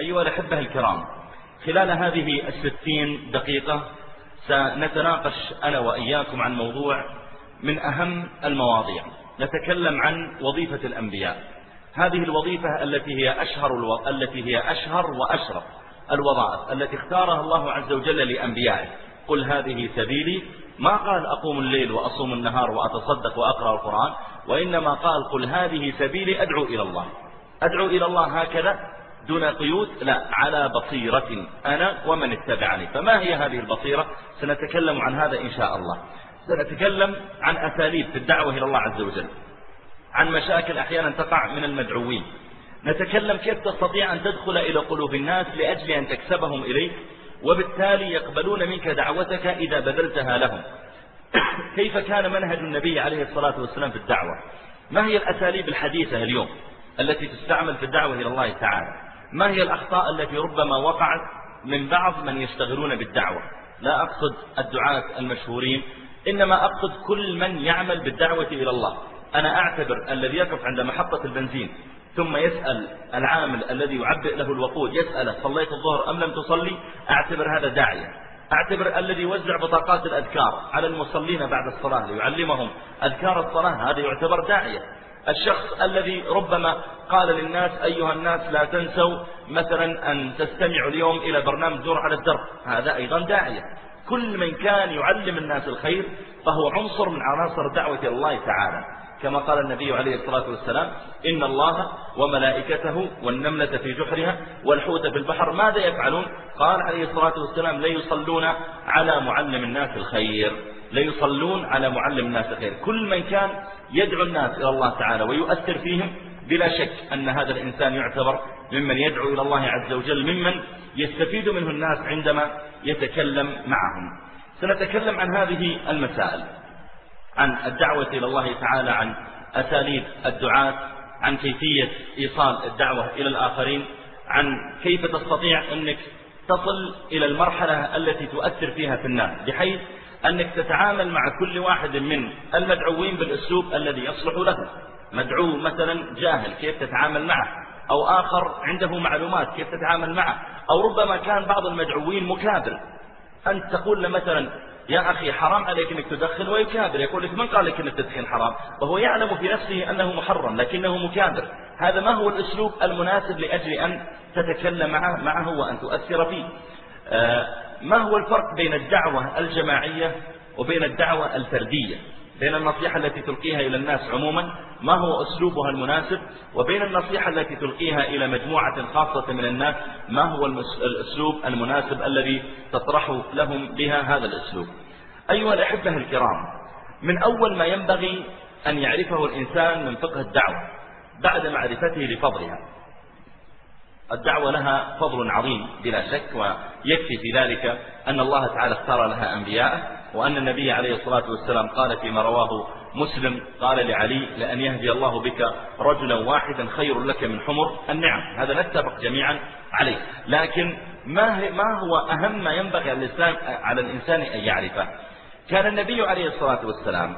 أيها الأحبة الكرام خلال هذه الستين دقيقة سنتناقش أنا وإياكم عن موضوع من أهم المواضيع. نتكلم عن وظيفة الأنبياء. هذه الوظيفة التي هي أشهر ألو... التي هي أشهر وأشرف الوظائف التي اختارها الله عز وجل لأنبيائه. قل هذه سبيلي. ما قال أقوم الليل وأصوم النهار وأتصدق وأقرأ القرآن؟ وإنما قال قل هذه سبيلي أدعو إلى الله. أدعو إلى الله هكذا دون قيود لا على بصيرة أنا ومن اتبعني. فما هي هذه البصيرة؟ سنتكلم عن هذا إن شاء الله. سنتكلم عن أساليب في الدعوة إلى الله عز وجل. عن مشاكل أحيانا تقع من المدعوين. نتكلم كيف تستطيع أن تدخل إلى قلوب الناس لأجل أن تكسبهم إليك وبالتالي يقبلون منك دعوتك إذا بذلتها لهم. كيف كان منهج النبي عليه الصلاة والسلام في الدعوة؟ ما هي الأساليب الحديثة اليوم التي تستعمل في الدعوة إلى الله تعالى؟ ما هي الأخطاء التي ربما وقعت من بعض من يشتغلون بالدعوة؟ لا أقصد الدعاة المشهورين إنما أقصد كل من يعمل بالدعوة إلى الله. أنا أعتبر الذي يقف عند محطة البنزين ثم يسأل العامل الذي يعبئ له الوقود يسأله صليت الظهر أم لم تصلي؟ أعتبر هذا داعية. أعتبر الذي يوزع بطاقات الأذكار على المصلين بعد الصلاة ليعلمهم أذكار الصلاة هذا يعتبر داعية. الشخص الذي ربما قال للناس أيها الناس لا تنسوا مثلا أن تستمعوا اليوم إلى برنامج دور على الدرب. هذا أيضا داعية. كل من كان يعلم الناس الخير فهو عنصر من عناصر دعوة الله تعالى. كما قال النبي عليه الصلاة والسلام إن الله وملائكته والنملة في جحرها والحوت في البحر ماذا يفعلون؟ قال عليه الصلاة والسلام لا يصلون على معلم الناس الخير. لا يصلون على معلم الناس الخير كل من كان يدعو الناس إلى الله تعالى ويؤثر فيهم بلا شك أن هذا الإنسان يعتبر ممن يدعو إلى الله عز وجل ممن يستفيد منه الناس عندما يتكلم معهم. سنتكلم عن هذه المسائل عن الدعوة إلى الله تعالى عن أساليب الدعاة عن كيفية إيصال الدعوة إلى الآخرين عن كيف تستطيع أنك تصل إلى المرحلة التي تؤثر فيها في الناس. بحيث أنك تتعامل مع كل واحد من المدعوين بالأسلوب الذي يصلح له مدعو مثلا جاهل كيف تتعامل معه؟ أو آخر عنده معلومات كيف تتعامل معه؟ أو ربما كان بعض المدعوين مكابر. أنت تقول له مثلا يا أخي حرام عليك أنك تدخن ويكابر. يقول لك من قال لك أن التدخين حرام؟ وهو يعلم في نفسه أنه محرم لكنه مكابر. هذا ما هو الأسلوب المناسب لأجل أن تتكلم معه, معه وأن تؤثر فيه. آه، ما هو الفرق بين الدعوة الجماعية وبين الدعوة الفردية؟ بين النصيحة التي تلقيها إلى الناس عموما ما هو أسلوبها المناسب؟ وبين النصيحة التي تلقيها إلى مجموعة خاصة من الناس ما هو الأسلوب المناسب الذي تطرح لهم بها هذا الأسلوب؟ أيها الأحبة الكرام من أول ما ينبغي أن يعرفه الإنسان من فقه الدعوة بعد معرفته لفضلها. الدعوة لها فضل عظيم بلا شك ويكفي في ذلك أن الله تعالى اختار لها أنبياءه وأن النبي عليه الصلاة والسلام قال فيما رواه مسلم قال لعلي لأن يهدي الله بك رجلا واحدا خير لك من حمر النعم. هذا نتفق جميعا عليه. لكن ما ما هو أهم ما ينبغي على الإنسان أن يعرفه؟ كان النبي عليه الصلاة والسلام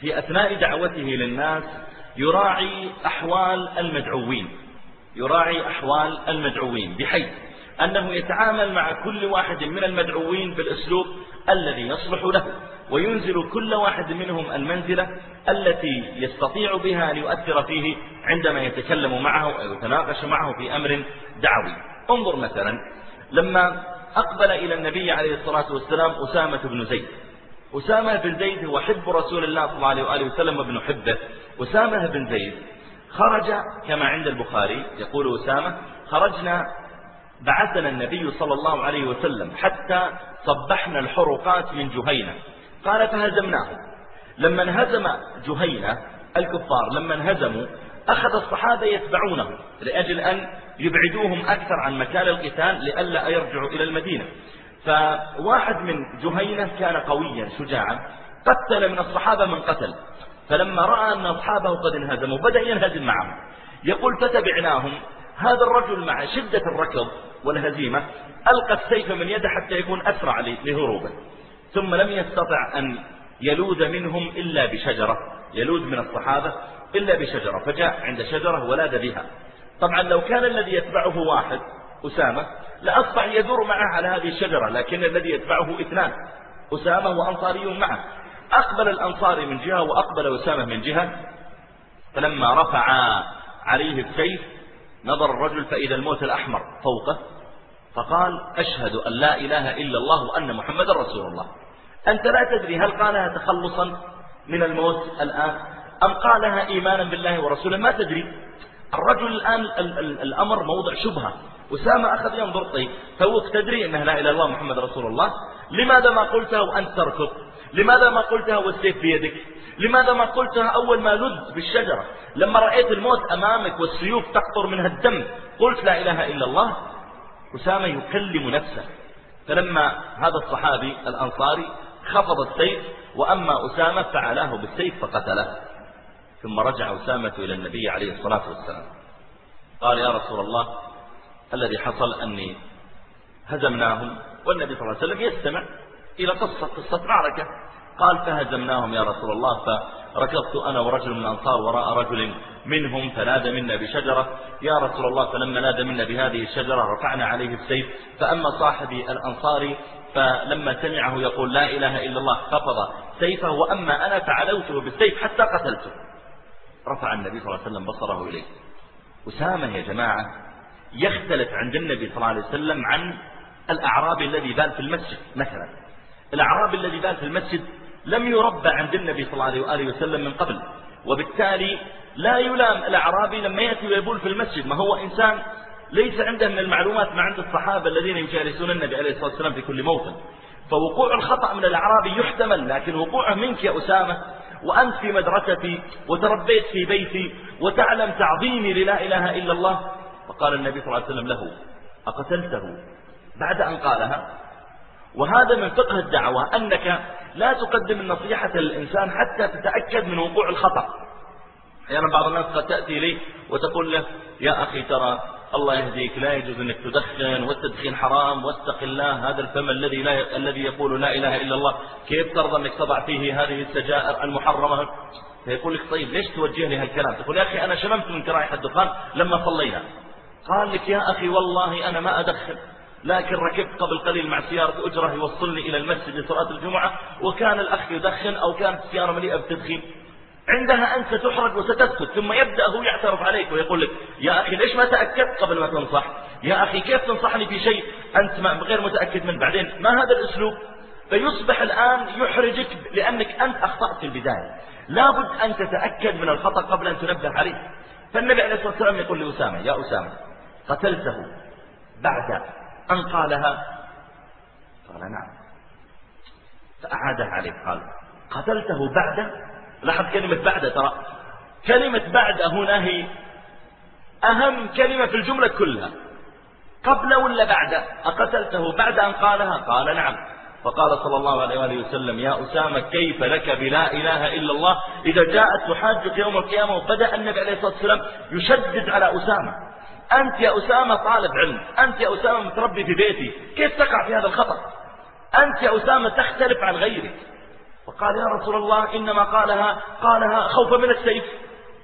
في أثناء دعوته للناس يراعي أحوال المدعوين. يراعي أحوال المدعوين بحيث أنه يتعامل مع كل واحد من المدعوين بالأسلوب الذي يصلح له وينزل كل واحد منهم المنزلة التي يستطيع بها أن يؤثر فيه عندما يتكلم معه أو يتناقش معه في أمر دعوي. انظر مثلا لما أقبل إلى النبي عليه الصلاة والسلام أسامة بن زيد. أسامة بن زيد هو حب رسول الله صلى الله عليه وآله وسلم وابن حبه. أسامة بن زيد خرج كما عند البخاري يقول أسامة خرجنا بعثنا النبي صلى الله عليه وسلم حتى صبحنا الحرقات من جهينة. قال فهزمناهم لما انهزم جهينة الكفار لما انهزموا أخذ الصحابة يتبعونه لأجل أن يبعدوهم أكثر عن مكان القتال لئلا يرجعوا إلى المدينة. فواحد من جهينة كان قويا شجاعا قتل من الصحابة من قتل. فلما رأى أن أصحابه قد انهزموا بدأ ينهزم معهم. يقول فتبعناهم. هذا الرجل مع شدة الركض والهزيمة ألقى السيف من يده حتى يكون أسرع لهروبه. ثم لم يستطع أن يلوذ منهم إلا بشجرة يلوذ من الصحابة إلا بشجرة فجاء عند شجرة ولاذ بها. طبعا لو كان الذي يتبعه واحد أسامة لأصبح يدور معه على هذه الشجرة لكن الذي يتبعه اثنان أسامة وأنصاري معه. أقبل الأنصاري من جهة وأقبل أسامة من جهة فلما رفع عليه السيف نظر الرجل فإذا الموت الأحمر فوقه فقال أشهد أن لا إله إلا الله وأن محمد رسول الله. أنت لا تدري هل قالها تخلصا من الموت الآن أم قالها إيمانا بالله ورسوله؟ ما تدري. الرجل الآن الأمر موضع شبهة. أسامة أخذ ينظر طيب توك تدري أنها لا إله إلا الله محمد رسول الله لماذا ما قلتها وأنت تركض لماذا ما قلتها والسيف بيدك؟ لماذا ما قلتها أول ما لذ بالشجرة؟ لما رأيت الموت أمامك والسيوف تقطر منها الدم قلت لا إله إلا الله. أسامة يكلم نفسه. فلما هذا الصحابي الأنصاري خفض السيف وأما أسامة فعلاه بالسيف فقتله. ثم رجع أسامة إلى النبي عليه الصلاة والسلام. قال يا رسول الله الذي حصل أني هزمناهم والنبي صلى الله عليه وسلم يستمع. إلى قصة قصة معركة. قال فهزمناهم يا رسول الله فركضت أنا ورجل من الأنصار وراء رجل منهم فنادى منا بشجرة. يا رسول الله فلما نادى منا بهذه الشجرة رفعنا عليه السيف. فأما صاحبي الأنصاري فلما سمعه يقول لا إله إلا الله خفض سيفه. وأما أنا فعلوته بالسيف حتى قتلته. رفع النبي صلى الله عليه وسلم بصره إليه. أسامة يا جماعة يختلف عند النبي صلى الله عليه وسلم عن الأعرابي الذي بال في المسجد مثلا. الأعرابي الذي بال في المسجد لم يربى عند النبي صلى الله عليه وسلم من قبل وبالتالي لا يلام الأعرابي لما يأتي ويبول في المسجد ما هو إنسان ليس عنده من المعلومات ما عند الصحابة الذين يجالسون النبي عليه الصلاة والسلام في كل موطن. فوقوع الخطأ من الأعرابي يحتمل لكن وقوعه منك يا أسامة وأنت في مدرستي وتربيت في بيتي وتعلم تعظيمي للا إله إلا الله. فقال النبي صلى الله عليه وسلم له أقتلته؟ بعد أن قالها وهذا من فقه الدعوة أنك لا تقدم النصيحة للإنسان حتى تتأكد من وقوع الخطأ. أحيانا يعني بعض الناس قد تأتي لي وتقول له يا أخي ترى الله يهديك لا يجوز أنك تدخن والتدخين حرام واتق الله هذا الفم الذي لا الذي يقول لا إله إلا الله كيف ترضى أنك تضع فيه هذه السجائر المحرمة؟ فيقول لك طيب ليش توجه لي هالكلام؟ تقول يا أخي أنا شممت منك رائحة الدخان لما صلينا. قال لك يا أخي والله أنا ما أدخن. لكن ركبت قبل قليل مع سيارة أجرة يوصلني إلى المسجد لصلاة الجمعة وكان الأخ يدخن أو كانت السيارة مليئة بالتدخين. عندها أنت ستحرج وستسكت ثم يبدأ هو يعترف عليك ويقول لك يا أخي ليش ما تأكدت قبل ما تنصح؟ يا أخي كيف تنصحني في شيء أنت غير متأكد من بعدين ما هذا الأسلوب؟ فيصبح الآن يحرجك لأنك أنت أخطأت في البداية. لابد أن تتأكد من الخطأ قبل أن تنبه عليه. فالنبي عليه الصلاة والسلام يقول لأسامة يا أسامة قتلته بعد أن قالها؟ قال نعم. فأعادها عليه قال قتلته بعد لاحظ كلمة بعد ترى. كلمة بعد هنا هي أهم كلمة في الجملة كلها. قبل ولا بعد؟ أقتلته بعد أن قالها؟ قال نعم. فقال صلى الله عليه وآله وسلم يا أسامة كيف لك بلا إله إلا الله؟ إذا جاءت تحاجك يوم القيامة وبدأ النبي عليه الصلاة والسلام يشدد على أسامة. أنت يا أسامة طالب علم أنت يا أسامة متربي في بيتي كيف تقع في هذا الخطأ؟ أنت يا أسامة تختلف عن غيرك. فقال يا رسول الله إنما قالها قالها خوفا من السيف.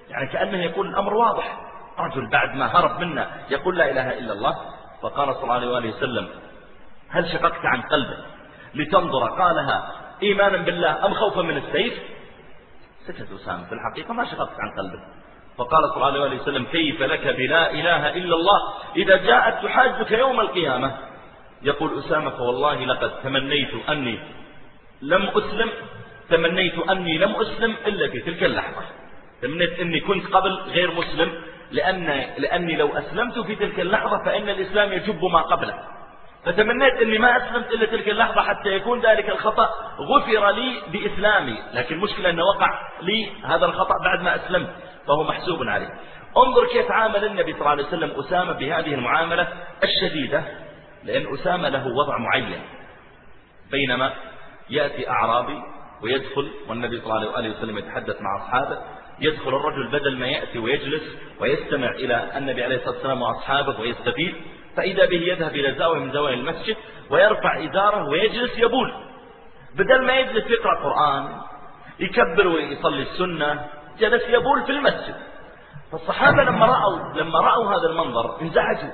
يعني كأنه يقول الأمر واضح. رجل بعد ما هرب منا يقول لا إله إلا الله. فقال صلى الله عليه وآله وسلم هل شققت عن قلبه لتنظر قالها إيمانا بالله أم خوفا من السيف؟ سكت أسامة في الحقيقة ما شققت عن قلبه فقال صلى الله عليه وسلم كيف لك بلا إله إلا الله؟ إذا جاءت تحاجك يوم القيامة. يقول أسامة فوالله لقد تمنيت أني لم أسلم تمنيت أني لم أسلم إلا في تلك اللحظة. تمنيت أني كنت قبل غير مسلم لأن لأني لو أسلمت في تلك اللحظة فإن الإسلام يجب ما قبله. فتمنيت أني ما أسلمت إلا تلك اللحظة حتى يكون ذلك الخطأ. غفر لي بإسلامي. لكن مشكلة أنه وقع لي هذا الخطأ بعد ما أسلمت. فهو محسوب عليه. انظر كيف عامل النبي صلى الله عليه وسلم أسامة بهذه المعاملة الشديدة لأن أسامة له وضع معين. بينما يأتي أعرابي ويدخل والنبي صلى الله عليه وسلم يتحدث مع أصحابه يدخل الرجل بدل ما يأتي ويجلس ويستمع إلى النبي عليه الصلاة والسلام وأصحابه ويستفيد فإذا به يذهب إلى زاوية من زوايا المسجد ويرفع إزاره ويجلس يبول. بدل ما يجلس يقرأ قرآن يكبر ويصلي السنة جلس يبول في المسجد. فالصحابة لما رأوا, لما رأوا هذا المنظر انزعجوا.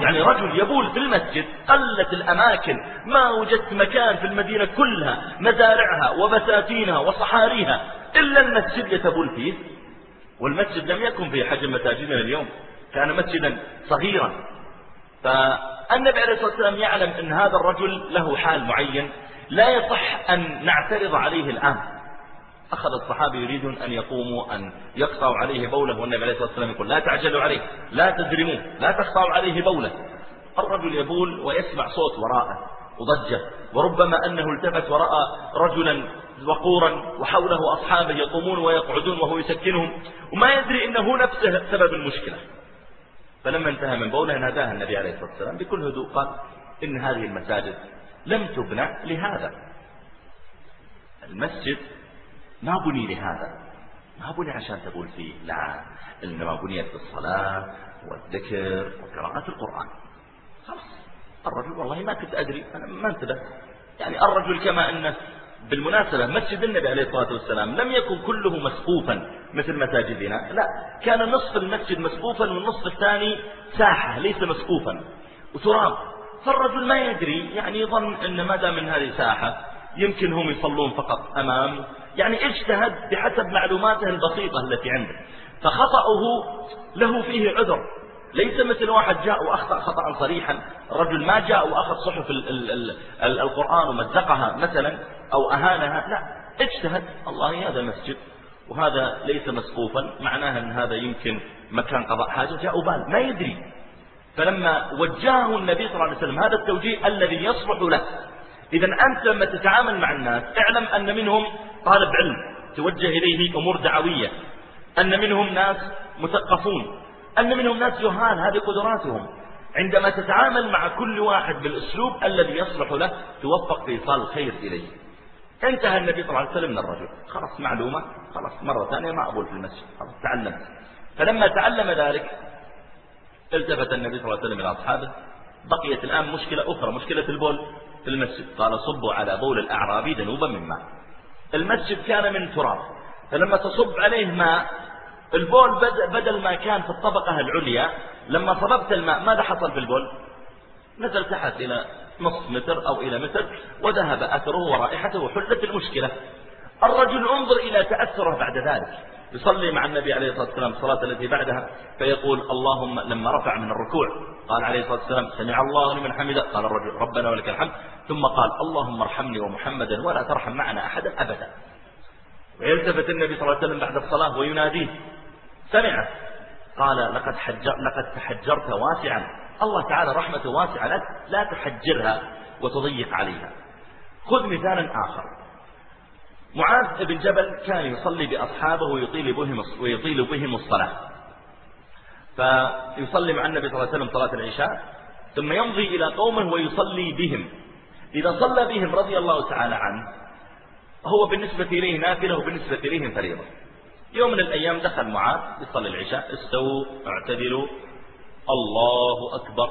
يعني رجل يبول في المسجد قلت الأماكن. ما وجدت مكان في المدينة كلها مزارعها وبساتينها وصحاريها إلا المسجد يتبول فيه. والمسجد لم يكن في حجم مساجدنا اليوم كان مسجدا صغيرا. فالنبي عليه الصلاة والسلام يعلم أن هذا الرجل له حال معين. لا يصح أن نعترض عليه الآن. أخذ الصحابة يريدون أن يقوموا أن يقطعوا عليه بوله والنبي عليه الصلاة والسلام يقول لا تعجلوا عليه لا تزرموه لا تقطعوا عليه بوله. الرجل يبول ويسمع صوت وراءه وضجة وربما أنه التفت ورأى رجلا وقورا وحوله أصحابه يقومون ويقعدون وهو يسكنهم وما يدري أنه نفسه سبب المشكلة. فلما انتهى من بوله ناداه النبي عليه الصلاة والسلام بكل هدوء قال إن هذه المساجد لم تبنى لهذا. المسجد ما بني لهذا؟ ما بني عشان تقول فيه لا إنما بنيت بالصلاة والذكر وقراءة القرآن. خلاص. الرجل والله ما كنت أدري أنا ما انتبه يعني الرجل كما أنه بالمناسبة مسجد النبي عليه الصلاة والسلام لم يكن كله مسقوفا مثل مساجدنا. لا كان نصف المسجد مسقوفا والنصف الثاني ساحة ليس مسقوفا وتراب. فالرجل ما يدري يعني يظن أن ما دام من هذه ساحة يمكن هم يصلون فقط أمام يعني اجتهد بحسب معلوماته البسيطة التي عنده. فخطأه له فيه عذر. ليس مثل واحد جاء وأخطأ خطأ صريحا. الرجل ما جاء وأخذ صحف ال ال ال القرآن ومزقها مثلا أو أهانها. لا اجتهد. الله هذا مسجد وهذا ليس مسقوفا. معناها أن هذا يمكن مكان قضاء حاجة. جاء بال ما يدري. فلما وجهه النبي صلى الله عليه وسلم هذا التوجيه الذي يصلح له. إذا أنت لما تتعامل مع الناس اعلم أن منهم طالب علم توجه إليه أمور دعوية. أن منهم ناس مثقفون أن منهم ناس جهال هذه قدراتهم. عندما تتعامل مع كل واحد بالأسلوب الذي يصلح له توفق في إيصال الخير إليه. انتهى النبي صلى الله عليه وسلم من الرجل. خلاص معلومة. خلاص مرة ثانية ما أقول في المسجد. خلاص تعلمت. فلما تعلم ذلك التفت النبي صلى الله عليه وسلم إلى أصحابه. بقيت الآن مشكلة أخرى مشكلة البول في المسجد. قال صبوا على بول الأعرابي ذنوبا من ماء المسجد كان من تراب. فلما تصب عليه ماء البول بدل ما كان في الطبقة العليا لما صببت الماء ماذا حصل في البول؟ نزل تحت إلى نصف متر أو إلى متر وذهب أثره ورائحته وحلت المشكلة. الرجل انظر إلى تأثره بعد ذلك. يصلي مع النبي عليه الصلاة والسلام الصلاة التي بعدها فيقول اللهم لما رفع من الركوع. قال عليه الصلاة والسلام سمع الله لمن حمده. قال الرجل ربنا ولك الحمد. ثم قال اللهم ارحمني ومحمدا ولا ترحم معنا أحدا أبدا. ويلتفت النبي صلى الله عليه وسلم بعد الصلاة ويناديه سمع. قال لقد, حجر لقد تحجرت واسعا. الله تعالى رحمته واسعة لك لا تحجرها وتضيق عليها. خذ مثالا آخر. معاذ بن جبل كان يصلي بأصحابه ويطيل بهم, ويطيل بهم الصلاة. فيصلي مع النبي صلى الله عليه وسلم صلاة العشاء ثم يمضي إلى قومه ويصلي بهم. إذا صلى بهم رضي الله تعالى عنه هو بالنسبة إليه نافلة وبالنسبة إليهم فريضة. يوم من الأيام دخل معاذ يصلي العشاء استووا اعتدلوا الله أكبر.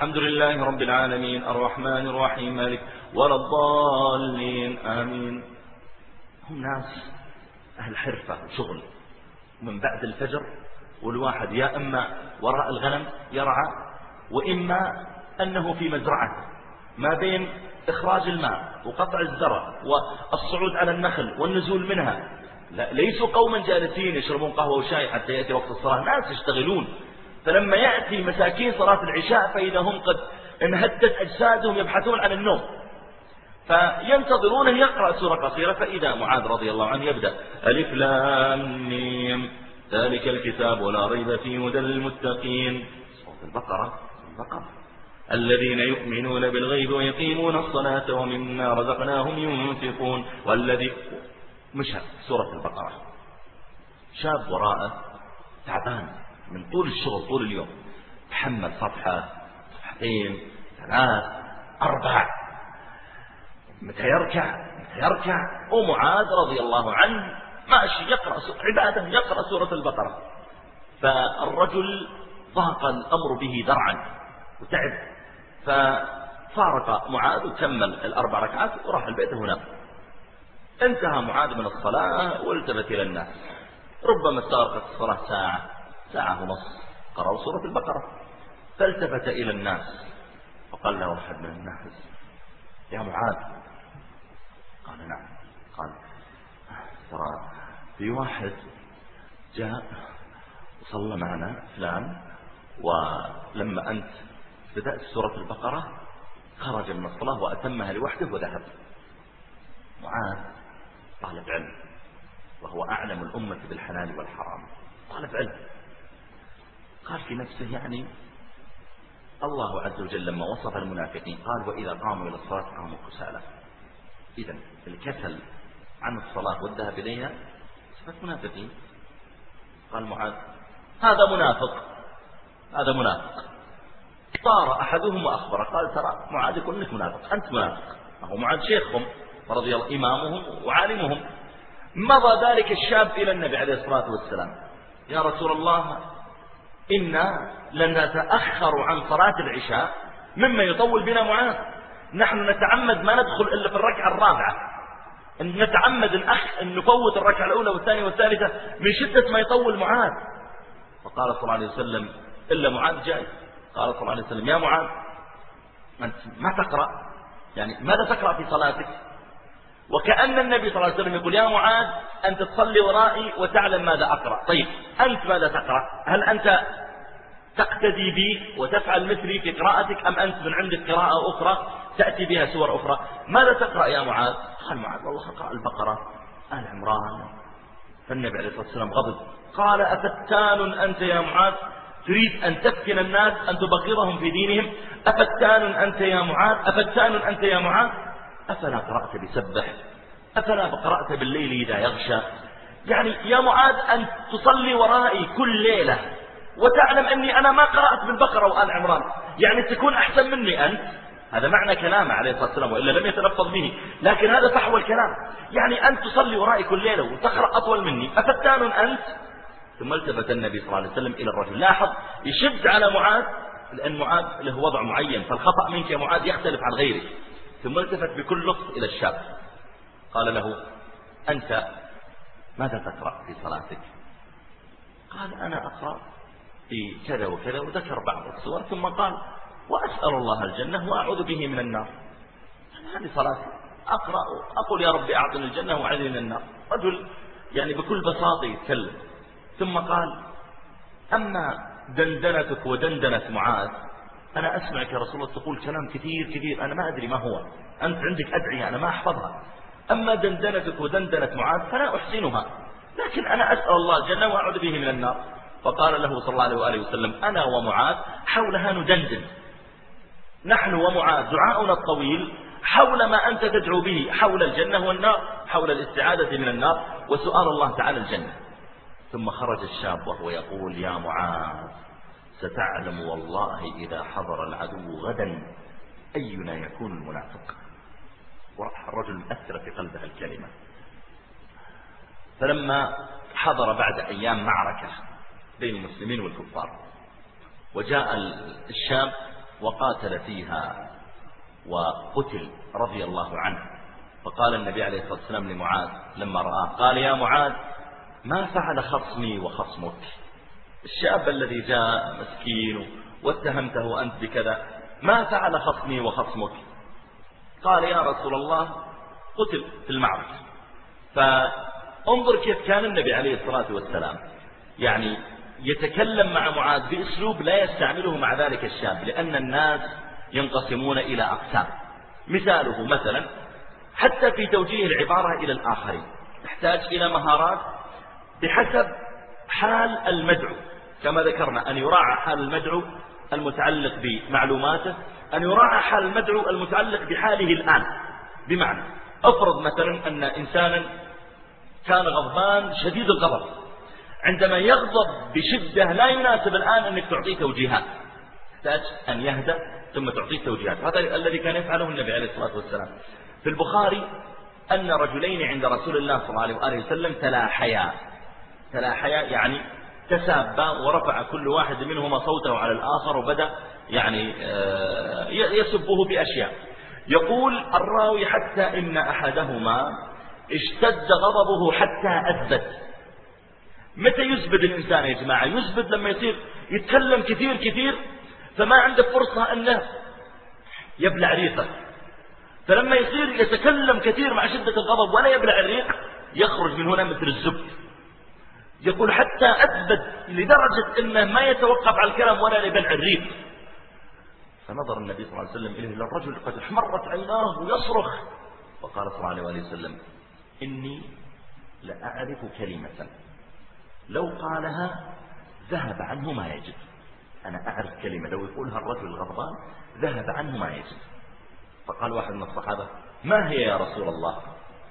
الحمد لله رب العالمين الرحمن الرحيم مالك ولا الضالين آمين. هم ناس أهل حرفة وشغل. من بعد الفجر والواحد يا إما وراء الغنم يرعى وإما أنه في مزرعة. ما بين إخراج الماء وقطع الزرع والصعود على النخل والنزول منها. لا ليسوا قوما جالسين يشربون قهوة وشاي حتى يأتي وقت الصلاة. ناس يشتغلون. فلما يأتي مساكين صلاة العشاء فإذا هم قد انهدت أجسادهم يبحثون عن النوم. فينتظرونه يقرأ سورة قصيرة فإذا معاذ رضي الله عنه يبدأ. ألف لام ميم. ذلك الكتاب ولا ريب فيه هدى للمتقين. صوت البقرة. البقرة. الذين يؤمنون بالغيب ويقيمون الصلاة ومما رزقناهم ينفقون. والذي مشى سورة البقرة. شاب وراءه تعبان. من طول الشغل طول اليوم. تحمل صفحة صفحتين ثلاث أربع. متى يركع؟ متى يركع؟ ومعاذ رضي الله عنه ماشي يقرأ عبادة يقرأ سورة البقرة. فالرجل ضاق الأمر به ذرعا وتعب. ففارق معاذ وكمل الأربع ركعات وراح البيت هناك انتهى معاذ من الصلاة والتفت إلى الناس. ربما استغرقت الصلاة ساعة. ساعة ونص. قرأوا سورة البقرة. فالتفت إلى الناس وقال له أحد من الناس يا معاذ. قال نعم. قال ترى في واحد جاء وصلى معنا فلان ولما أنت بدأت سورة البقرة خرج من الصلاة وأتمها لوحده وذهب. معاذ طالب علم وهو أعلم الأمة بالحلال والحرام. طالب علم. قال في نفسه يعني الله عز وجل لما وصف المنافقين قال وإذا قاموا إلى الصلاة قاموا كسالى. إذا الكسل عن الصلاة والذهاب إليها صفة منافقين. قال معاذ هذا منافق هذا منافق. صار أحدهم وأخبره قال ترى معاذ يقول إنك منافق أنت منافق. هو معاذ شيخهم رضي الله إمامهم وعالمهم. مضى ذلك الشاب إلى النبي عليه الصلاة والسلام. يا رسول الله إنا لن نتأخر عن صلاة العشاء مما يطول بنا معاذ. نحن نتعمد ما ندخل إلا في الركعة الرابعة. أن نتعمد الأخ أن نفوت الركعة الأولى والثانية والثالثة من شدة ما يطول معاذ. فقال صلى الله عليه وسلم إلا معاذ جاي قال صلى الله عليه وسلم يا معاذ أنت ما تقرأ؟ يعني ماذا تقرأ في صلاتك؟ وكأن النبي صلى الله عليه وسلم يقول يا معاذ أنت تصلي ورائي وتعلم ماذا أقرأ. طيب أنت ماذا تقرأ؟ هل أنت تقتدي بي وتفعل مثلي في قراءتك أم أنت من عندك قراءة أخرى تأتي بها سور أخرى؟ ماذا تقرأ يا معاذ؟ قال معاذ والله أقرأ البقرة آل عمران. فالنبي عليه الصلاة والسلام غضب. قال أفتان أنت يا معاذ؟ تريد أن تفتن الناس أن تبغضهم في دينهم؟ أفتان أنت يا معاذ؟ أفتان أنت يا معاذ؟ أفلا قرأت بسبح؟ أفلا قرأت بالليل إذا يغشى؟ يعني يا معاذ أن تصلي ورائي كل ليلة وتعلم أني أنا ما قرأت بالبقرة وآل عمران. يعني تكون أحسن مني أنت. هذا معنى كلامه عليه الصلاة والسلام وإلا لم يتلفظ به. لكن هذا فحوى الكلام. يعني أنت تصلي ورائي كل ليلة وتقرأ أطول مني. أفتان أنت؟ ثم التفت النبي صلى الله عليه وسلم إلى الرجل. لاحظ يشد على معاذ لأن معاذ له وضع معين فالخطأ منك يا معاذ يختلف عن غيرك. ثم التفت بكل لطف إلى الشاب. قال له أنت ماذا تقرأ في صلاتك؟ قال أنا أقرأ في كذا وكذا وذكر بعض الصور ثم قال وأسأل الله الجنة وأعوذ به من النار. هذه صلاتي. أقرأ أقول يا ربي أعطني الجنة وأعوذ من النار. رجل يعني بكل بساطة يتكلم. ثم قال أما دندنتك ودندنة معاذ أنا أسمعك يا رسول الله تقول كلام كثير كثير أنا ما أدري ما هو. أنت عندك أدعية أنا ما أحفظها. أما دندنتك ودندنة معاذ فلا أحسنها. لكن أنا أسأل الله الجنة وأعوذ به من النار. فقال له صلى الله عليه وسلم أنا ومعاذ حولها ندندن. نحن ومعاذ دعاؤنا الطويل حول ما أنت تدعو به حول الجنة والنار حول الاستعادة من النار وسؤال الله تعالى الجنة. ثم خرج الشاب وهو يقول يا معاذ ستعلم والله إذا حضر العدو غدا أينا يكون المنافق. وراح الرجل مأثر في قلبه الكلمة. فلما حضر بعد أيام معركة بين المسلمين والكفار وجاء الشاب وقاتل فيها وقتل رضي الله عنه. فقال النبي عليه الصلاة والسلام لمعاذ لما رآه قال يا معاذ ما فعل خصمي وخصمك؟ الشاب الذي جاء مسكين واتهمته أنت بكذا ما فعل خصمي وخصمك؟ قال يا رسول الله قتل في المعركة. فانظر كيف كان النبي عليه الصلاة والسلام. يعني يتكلم مع معاذ بأسلوب لا يستعمله مع ذلك الشاب لأن الناس ينقسمون إلى أقسام. مثاله مثلا حتى في توجيه العبارة إلى الآخرين تحتاج إلى مهارات بحسب حال المدعو. كما ذكرنا أن يراعى حال المدعو المتعلق بمعلوماته أن يراعى حال المدعو المتعلق بحاله الآن. بمعنى افرض مثلا أن إنسانا كان غضبان شديد الغضب عندما يغضب بشدة لا يناسب الآن أنك تعطيه توجيهات. تحتاج أن يهدأ ثم تعطيه توجيهات. هذا الذي كان يفعله النبي عليه الصلاة والسلام. في البخاري أن رجلين عند رسول الله صلى الله عليه وآله وسلم تلاحيا. تلاحيا يعني تسابا ورفع كل واحد منهما صوته على الآخر وبدأ يعني آه، يسبه بأشياء. يقول الراوي حتى إن أحدهما اشتد غضبه حتى أثبت. متى يزبد الإنسان يا جماعة؟ يزبد لما يصير يتكلم كثير كثير فما عنده فرصة أنه يبلع ريقه. فلما يصير يتكلم كثير مع شدة الغضب ولا يبلع الريق يخرج من هنا مثل الزبد. يقول حتى أثبت لدرجة أنه ما يتوقف على الكلام ولا يبلع الريق فنظر النبي صلى الله عليه وسلم إليه إلى الرجل قد احمرت عيناه ويصرخ. فقال صلى الله عليه وسلم إني لأعرف كلمة. لو قالها ذهب عنه ما يجد أنا أعرف كلمة. لو يقولها الرجل الغضبان ذهب عنه ما يجد فقال واحد من الصحابة ما هي يا رسول الله؟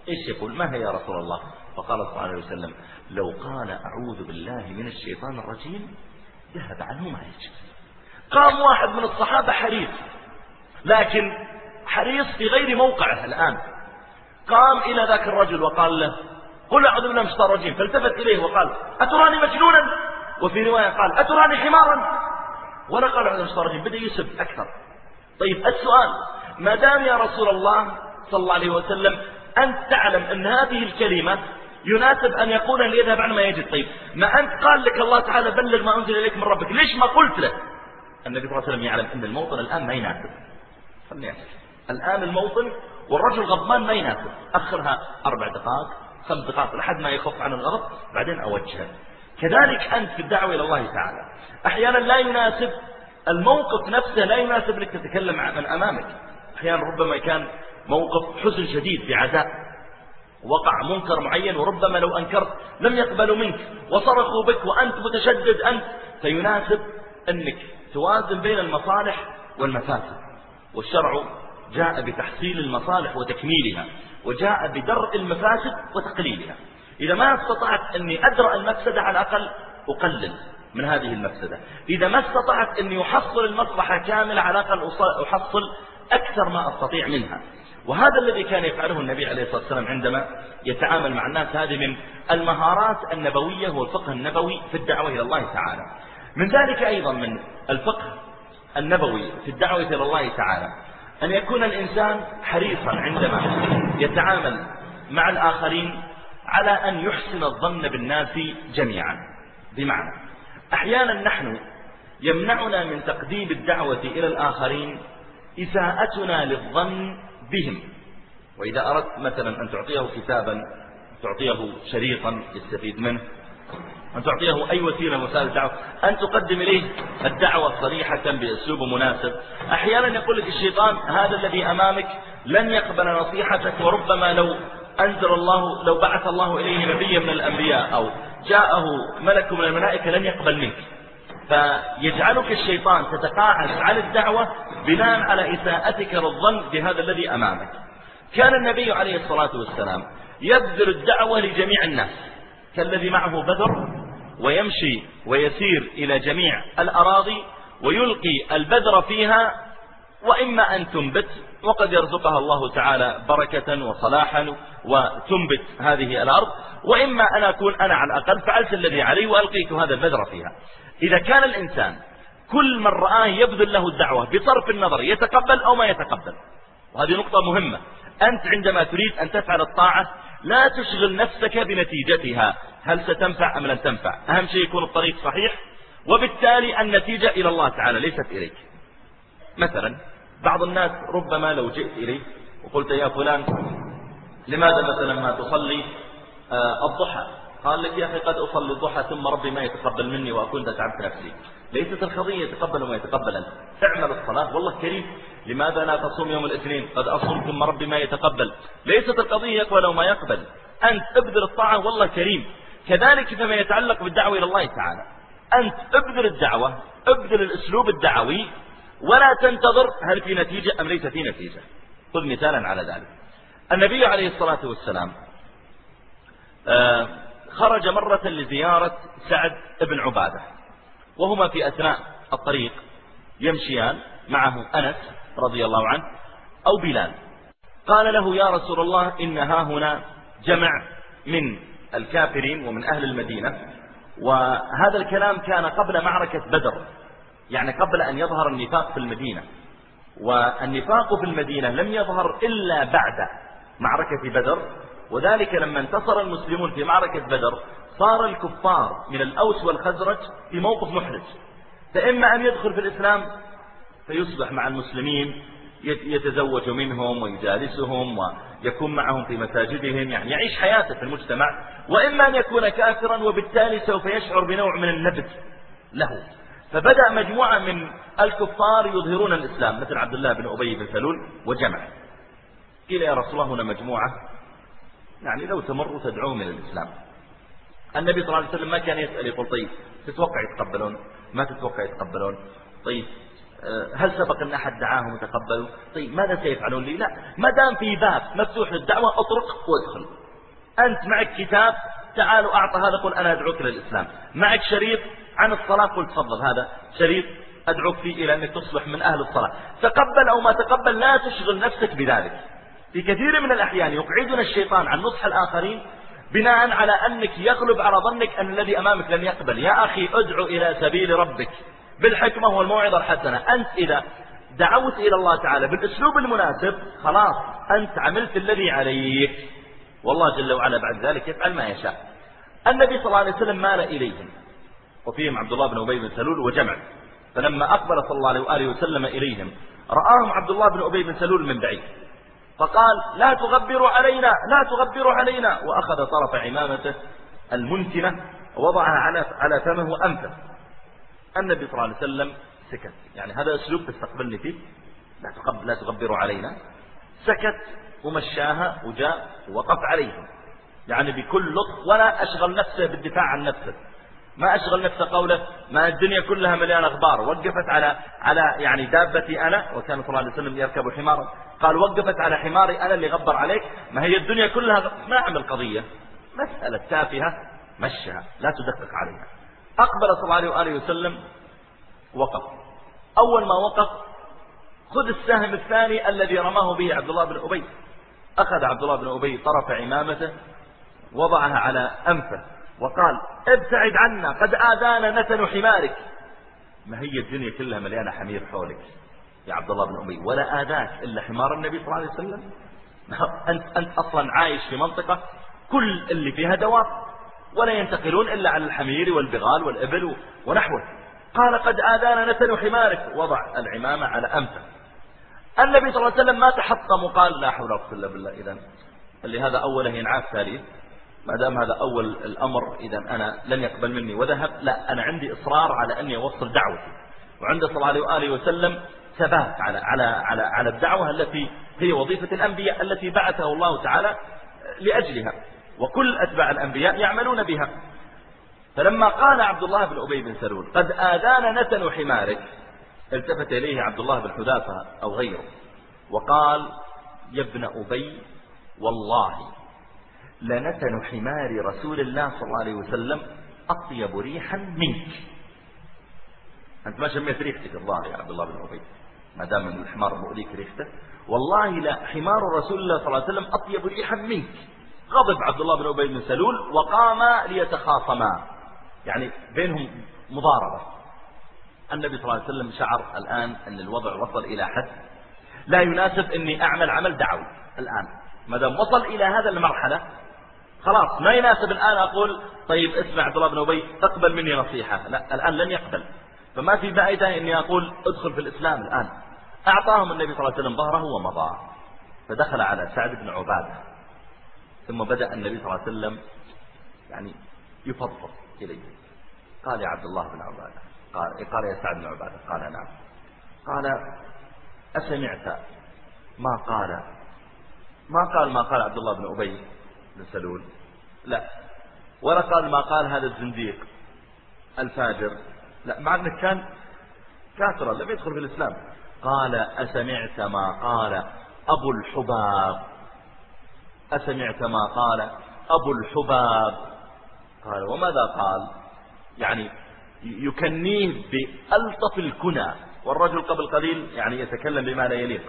إيش يقول؟ ما هي يا رسول الله؟ فقال صلى الله عليه وسلم لو قال أعوذ بالله من الشيطان الرجيم ذهب عنه ما يجد قام واحد من الصحابة حريص لكن حريص في غير موقعه الآن. قام إلى ذاك الرجل وقال له قل أعوذ بالله من الشيطان الرجيم فالتفت إليه وقال أتراني مجنونا؟ وفي رواية قال أتراني حمارا؟ ولا قال أعوذ بالله من الشيطان الرجيم بدأ يسب أكثر. طيب السؤال ما دام يا رسول الله صلى الله عليه وسلم أنت تعلم أن هذه الكلمة يناسب أن يقول ليذهب عن ما يجد طيب ما أنت قال لك الله تعالى بلغ ما أنزل إليك من ربك. ليش ما قلت له؟ النبي صلى الله عليه وسلم يعلم أن الموطن الآن ما يناسب. خلني الآن الموطن والرجل غضبان ما يناسب. أخرها أربع دقائق خمس دقائق لحد ما يخف عن الغضب بعدين أوجهه كذلك أنت في الدعوة إلى الله تعالى. أحيانا لا يناسب الموقف نفسه لا يناسب لك تتكلم عن أمامك. أحيانا ربما كان موقف حزن شديد في عزاء. وقع منكر معين وربما لو أنكرت لم يقبلوا منك وصرخوا بك وأنت متشدد أنت. فيناسب أنك توازن بين المصالح والمفاسد. والشرع جاء بتحصيل المصالح وتكميلها وجاء بدرء المفاسد وتقليلها. إذا ما استطعت أني أدرأ المفسدة على الأقل أقلل من هذه المفسدة. إذا ما استطعت أني أحصل المصلحة كاملة على الأقل أحصل أكثر ما أستطيع منها. وهذا الذي كان يفعله النبي عليه الصلاة والسلام عندما يتعامل مع الناس هذه من المهارات النبوية والفقه النبوي في الدعوة إلى الله تعالى. من ذلك أيضا من الفقه النبوي في الدعوة إلى الله تعالى. أن يكون الإنسان حريصا عندما يتعامل مع الآخرين على أن يحسن الظن بالناس جميعا. بمعنى أحيانا نحن يمنعنا من تقديم الدعوة إلى الآخرين إساءتنا للظن بهم. وإذا أردت مثلا أن تعطيه كتابا تعطيه شريطا يستفيد منه أن تعطيه أي وسيلة من وسائل الدعوة أن تقدم إليه الدعوة صريحة بأسلوب مناسب. أحيانا يقول لك الشيطان هذا الذي أمامك لن يقبل نصيحتك وربما لو أنزل الله لو بعث الله إليه نبيا من الأنبياء أو جاءه ملك من الملائكة لن يقبل منك. فيجعلك الشيطان تتقاعس على الدعوة بناء على إساءتك للظن بهذا الذي أمامك. كان النبي عليه الصلاة والسلام يبذل الدعوة لجميع الناس كالذي معه بذر ويمشي ويسير إلى جميع الأراضي ويلقي البذر فيها وإما أن تنبت وقد يرزقها الله تعالى بركة وصلاحا وتنبت هذه الأرض وإما أن أكون أنا على الأقل فعلت الذي علي وألقيت هذا البذر فيها. إذا كان الإنسان كل من رآه يبذل له الدعوة بصرف النظر يتقبل أو ما يتقبل وهذه نقطة مهمة أنت عندما تريد أن تفعل الطاعة لا تشغل نفسك بنتيجتها. هل ستنفع أم لن تنفع؟ أهم شيء يكون الطريق صحيح وبالتالي النتيجة إلى الله تعالى ليست إليك. مثلا بعض الناس ربما لو جئت إليه وقلت يا فلان لماذا مثلا ما تصلي آه، الضحى؟ قال لك يا أخي قد أصلي الضحى ثم ربي ما يتقبل مني وأكون تعبت نفسي. ليست القضية يتقبل وما يتقبل أنت. اعمل الصلاة. والله كريم. لماذا لا تصوم يوم الاثنين؟ قد أصوم ثم ربي ما يتقبل. ليست القضية يقبل وما يقبل. أنت ابذل الطاعة. والله كريم. كذلك فيما يتعلق بالدعوة إلى الله تعالى. أنت ابذل الدعوة. ابذل الأسلوب الدعوي. ولا تنتظر هل في نتيجة أم ليس في نتيجة. خذ مثالا على ذلك. النبي عليه الصلاة والسلام آه، خرج مرة لزيارة سعد بن عبادة وهما في أثناء الطريق يمشيان معه أنس رضي الله عنه أو بلال. قال له يا رسول الله إن ها هنا جمع من الكافرين ومن أهل المدينة وهذا الكلام كان قبل معركة بدر يعني قبل أن يظهر النفاق في المدينة والنفاق في المدينة لم يظهر إلا بعد معركة بدر وذلك لما انتصر المسلمون في معركة بدر صار الكفار من الأوس والخزرج في موقف محرج. فإما أن يدخل في الإسلام فيصبح مع المسلمين يتزوج منهم ويجالسهم ويكون معهم في مساجدهم يعني يعيش حياته في المجتمع. وإما أن يكون كافرا وبالتالي سوف يشعر بنوع من النبت له. فبدأ مجموعة من الكفار يظهرون الإسلام مثل عبد الله بن أبي بن سلول وجمع. قيل يا رسول الله هنا مجموعة. يعني لو تمروا تدعوهم إلى الإسلام. النبي صلى الله عليه وسلم ما كان يسأل يقول طيب تتوقع يتقبلون؟ ما تتوقع يتقبلون؟ طيب آه، هل سبق أن أحد دعاهم وتقبلوا؟ طيب ماذا سيفعلون لي؟ لا ما دام في باب مفتوح للدعوة أطرق وادخل. أنت معك كتاب تعالوا أعطى هذا قل أنا أدعوك للإسلام معك شريط عن الصلاة قل تفضل هذا شريط أدعوك فيه إلى أنك تصبح من أهل الصلاة. تقبل أو ما تقبل لا تشغل نفسك بذلك. في كثير من الأحيان يقعدنا الشيطان عن نصح الآخرين بناء على أنك يغلب على ظنك أن الذي أمامك لن يقبل. يا أخي ادعو إلى سبيل ربك بالحكمة والموعظة الحسنة. أنت إذا دعوت إلى الله تعالى بالأسلوب المناسب خلاص أنت عملت الذي عليك. والله جل وعلا بعد ذلك يفعل ما يشاء. النبي صلى الله عليه وسلم مال إليهم. وفيهم عبد الله بن أبي بن سلول وجمع. فلما أقبل صلى الله عليه وآله وسلم إليهم رآهم عبد الله بن أبي بن سلول من بعيد. فقال لا تغبروا علينا لا تغبروا علينا. وأخذ طرف عمامته المنتنة ووضعها على على فمه وأنفه النبي صلى الله عليه وسلم سكت. يعني هذا أسلوب تستقبلني فيه. لا تغب لا تغبروا علينا. سكت ومشاها وجاء ووقف عليهم. يعني بكل لطف ولا أشغل نفسه بالدفاع عن نفسه. ما أشغل نفسه قوله ما الدنيا كلها مليانة أخبار. وقفت على على يعني دابتي أنا وكان صلى الله عليه وسلم يركب حمارا قال وقفت على حماري أنا اللي غبر عليك. ما هي الدنيا كلها ما عمل قضية. مسألة تافهة مشها لا تدقق عليها. أقبل صلى الله عليه وآله وسلم وقف. أول ما وقف خذ السهم الثاني الذي رماه به عبد الله بن أبي. أخذ عبد الله بن أبي طرف عمامته وضعها على أنفه. وقال ابتعد عنا قد آذانا نتن حمارك. ما هي الدنيا كلها مليانة حمير حولك يا عبد الله بن أبي ولا آذاك إلا حمار النبي صلى الله عليه وسلم. أنت, أنت أصلا عايش في منطقة كل اللي فيها دواب ولا ينتقلون إلا على الحمير والبغال والإبل ونحوه. قال قد آذانا نتن حمارك. وضع العمامة على أنفه النبي صلى الله عليه وسلم ما تحطم وقال لا حول ولا قوة إلا بالله. إذا اللي هذا أوله ينعاف ثالث. ما دام هذا أول الأمر إذا أنا لن يقبل مني وذهب لا أنا عندي إصرار على أني أوصل دعوتي. وعند صلى الله عليه وآله وسلم ثبات على على على على الدعوة التي هي وظيفة الأنبياء التي بعثه الله تعالى لأجلها. وكل أتباع الأنبياء يعملون بها. فلما قال عبد الله بن أبي بن سلول قد آذانا نتن حمارك. التفت إليه عبد الله بن حذافة أو غيره وقال يا ابن أبي والله لنتن حمار رسول الله صلى الله عليه وسلم أطيب ريحا منك. أنت ما شميت ريحتك الظاهر يا عبد الله بن أبي ما دام من الحمار مؤذيك ريحته والله لا حمار رسول الله صلى الله عليه وسلم أطيب ريحا منك. غضب عبد الله بن أبي بن سلول وقام ليتخاصما. يعني بينهم مضاربة. النبي صلى الله عليه وسلم شعر الآن أن الوضع وصل إلى حد. لا يناسب أني أعمل عمل دعوي الآن. ما دام وصل إلى هذا المرحلة خلاص ما يناسب الآن أقول طيب اسمع عبد الله بن أبي تقبل مني نصيحة. لا الآن لن يقبل. فما في فائدة إني أقول ادخل في الإسلام الآن. أعطاهم النبي صلى الله عليه وسلم ظهره ومضى. فدخل على سعد بن عبادة. ثم بدأ النبي صلى الله عليه وسلم يعني يفضل إليه. قال يا عبد الله بن عبادة. قال, قال يا سعد بن عبادة. قال نعم. قال أسمعت ما قال؟ ما قال ما قال عبد الله بن أبي؟ بن سلول. لا. ولا قال ما قال هذا الزنديق الفاجر. لا مع أنه كان كافرا لم يدخل في الإسلام. قال أسمعت ما قال أبو الحباب. أسمعت ما قال أبو الحباب. قال وماذا قال؟ يعني يكنيه بألطف الكنى. والرجل قبل قليل يعني يتكلم بما لا يليق.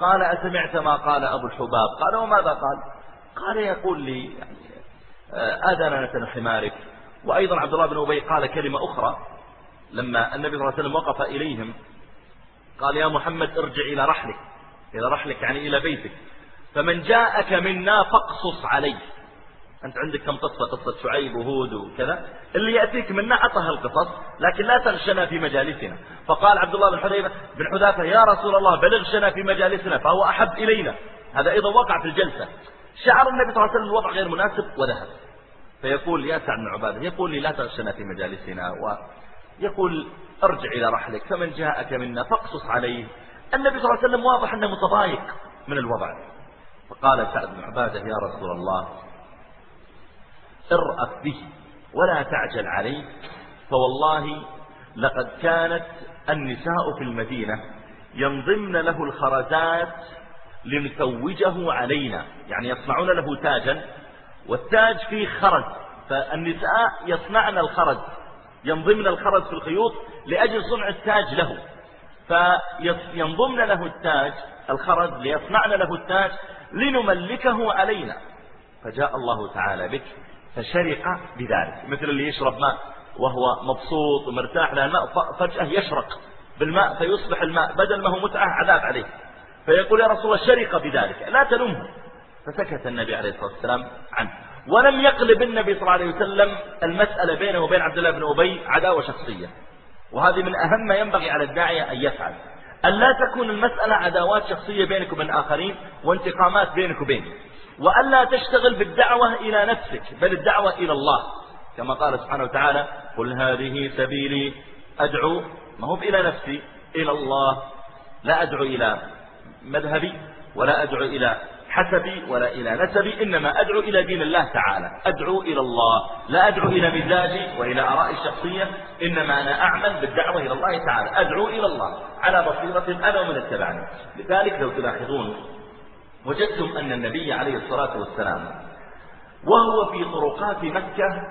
قال أسمعت ما قال أبو الحباب. قال وماذا قال؟ قال يقول لي يعني آذانا نتن حمارك. وأيضا عبد الله بن أبي قال كلمة أخرى لما النبي صلى الله عليه وسلم وقف إليهم قال يا محمد ارجع إلى رحلك إلى رحلك يعني إلى بيتك. فمن جاءك منا فاقصص عليه. أنت عندك كم قصة؟ قصة شعيب وهود وكذا. اللي يأتيك منا عطها القصص لكن لا تغشنا في مجالسنا. فقال عبد الله بن حذيفة بن حذافة يا رسول الله بلغشنا في مجالسنا فهو أحب إلينا. هذا أيضا وقع في الجلسة. شعر النبي صلى الله عليه وسلم الوضع غير مناسب وذهب. فيقول يا سعد بن عبادة يقول لي لا تغشنا في مجالسنا ويقول ارجع إلى رحلك فمن جاءك منا فاقصص عليه. النبي صلى الله عليه وسلم واضح أنه متضايق من الوضع. فقال سعد بن عبادة يا رسول الله ارأف به ولا تعجل عليه فوالله لقد كانت النساء في المدينة ينضمن له الخرزات لنتوجه علينا يعني يصنعون له تاجا والتاج فيه خرز فالنساء يصنعن الخرز ينضمن الخرز في الخيوط لأجل صنع التاج له. فينضمن له التاج الخرز ليصنعن له التاج لنملكه علينا. فجاء الله تعالى بك فشرق بذلك مثل اللي يشرب ماء وهو مبسوط ومرتاح لأن الماء فجأة يشرق بالماء فيصبح الماء بدل ما هو متعة عذاب عليه. فيقول يا رسول الله شرق بذلك لا تلمه. فسكت النبي عليه الصلاة والسلام عنه. ولم يقلب النبي صلى الله عليه وسلم المسألة بينه وبين عبد الله بن أبي عداوة شخصية وهذه من أهم ما ينبغي على الداعية أن يفعل. أن لا تكون المسألة عداوات شخصية بينك وبين آخرين وانتقامات بينك وبينه. وألا تشتغل بالدعوة إلى نفسك بل الدعوة إلى الله. كما قال سبحانه وتعالى قل هذه سبيلي أدعو. ما هو إلى نفسي؟ إلى الله. لا أدعو إلى مذهبي ولا أدعو إلى حسبي ولا إلى نسبي إنما أدعو إلى دين الله تعالى أدعو إلى الله لا أدعو إلى مزاجي وإلى آرائي الشخصية إنما أنا أعمل بالدعوة إلى الله تعالى أدعو إلى الله على بصيرة أنا ومن اتبعني. لذلك لو تلاحظون وجدتم أن النبي عليه الصلاة والسلام وهو في طرقات مكة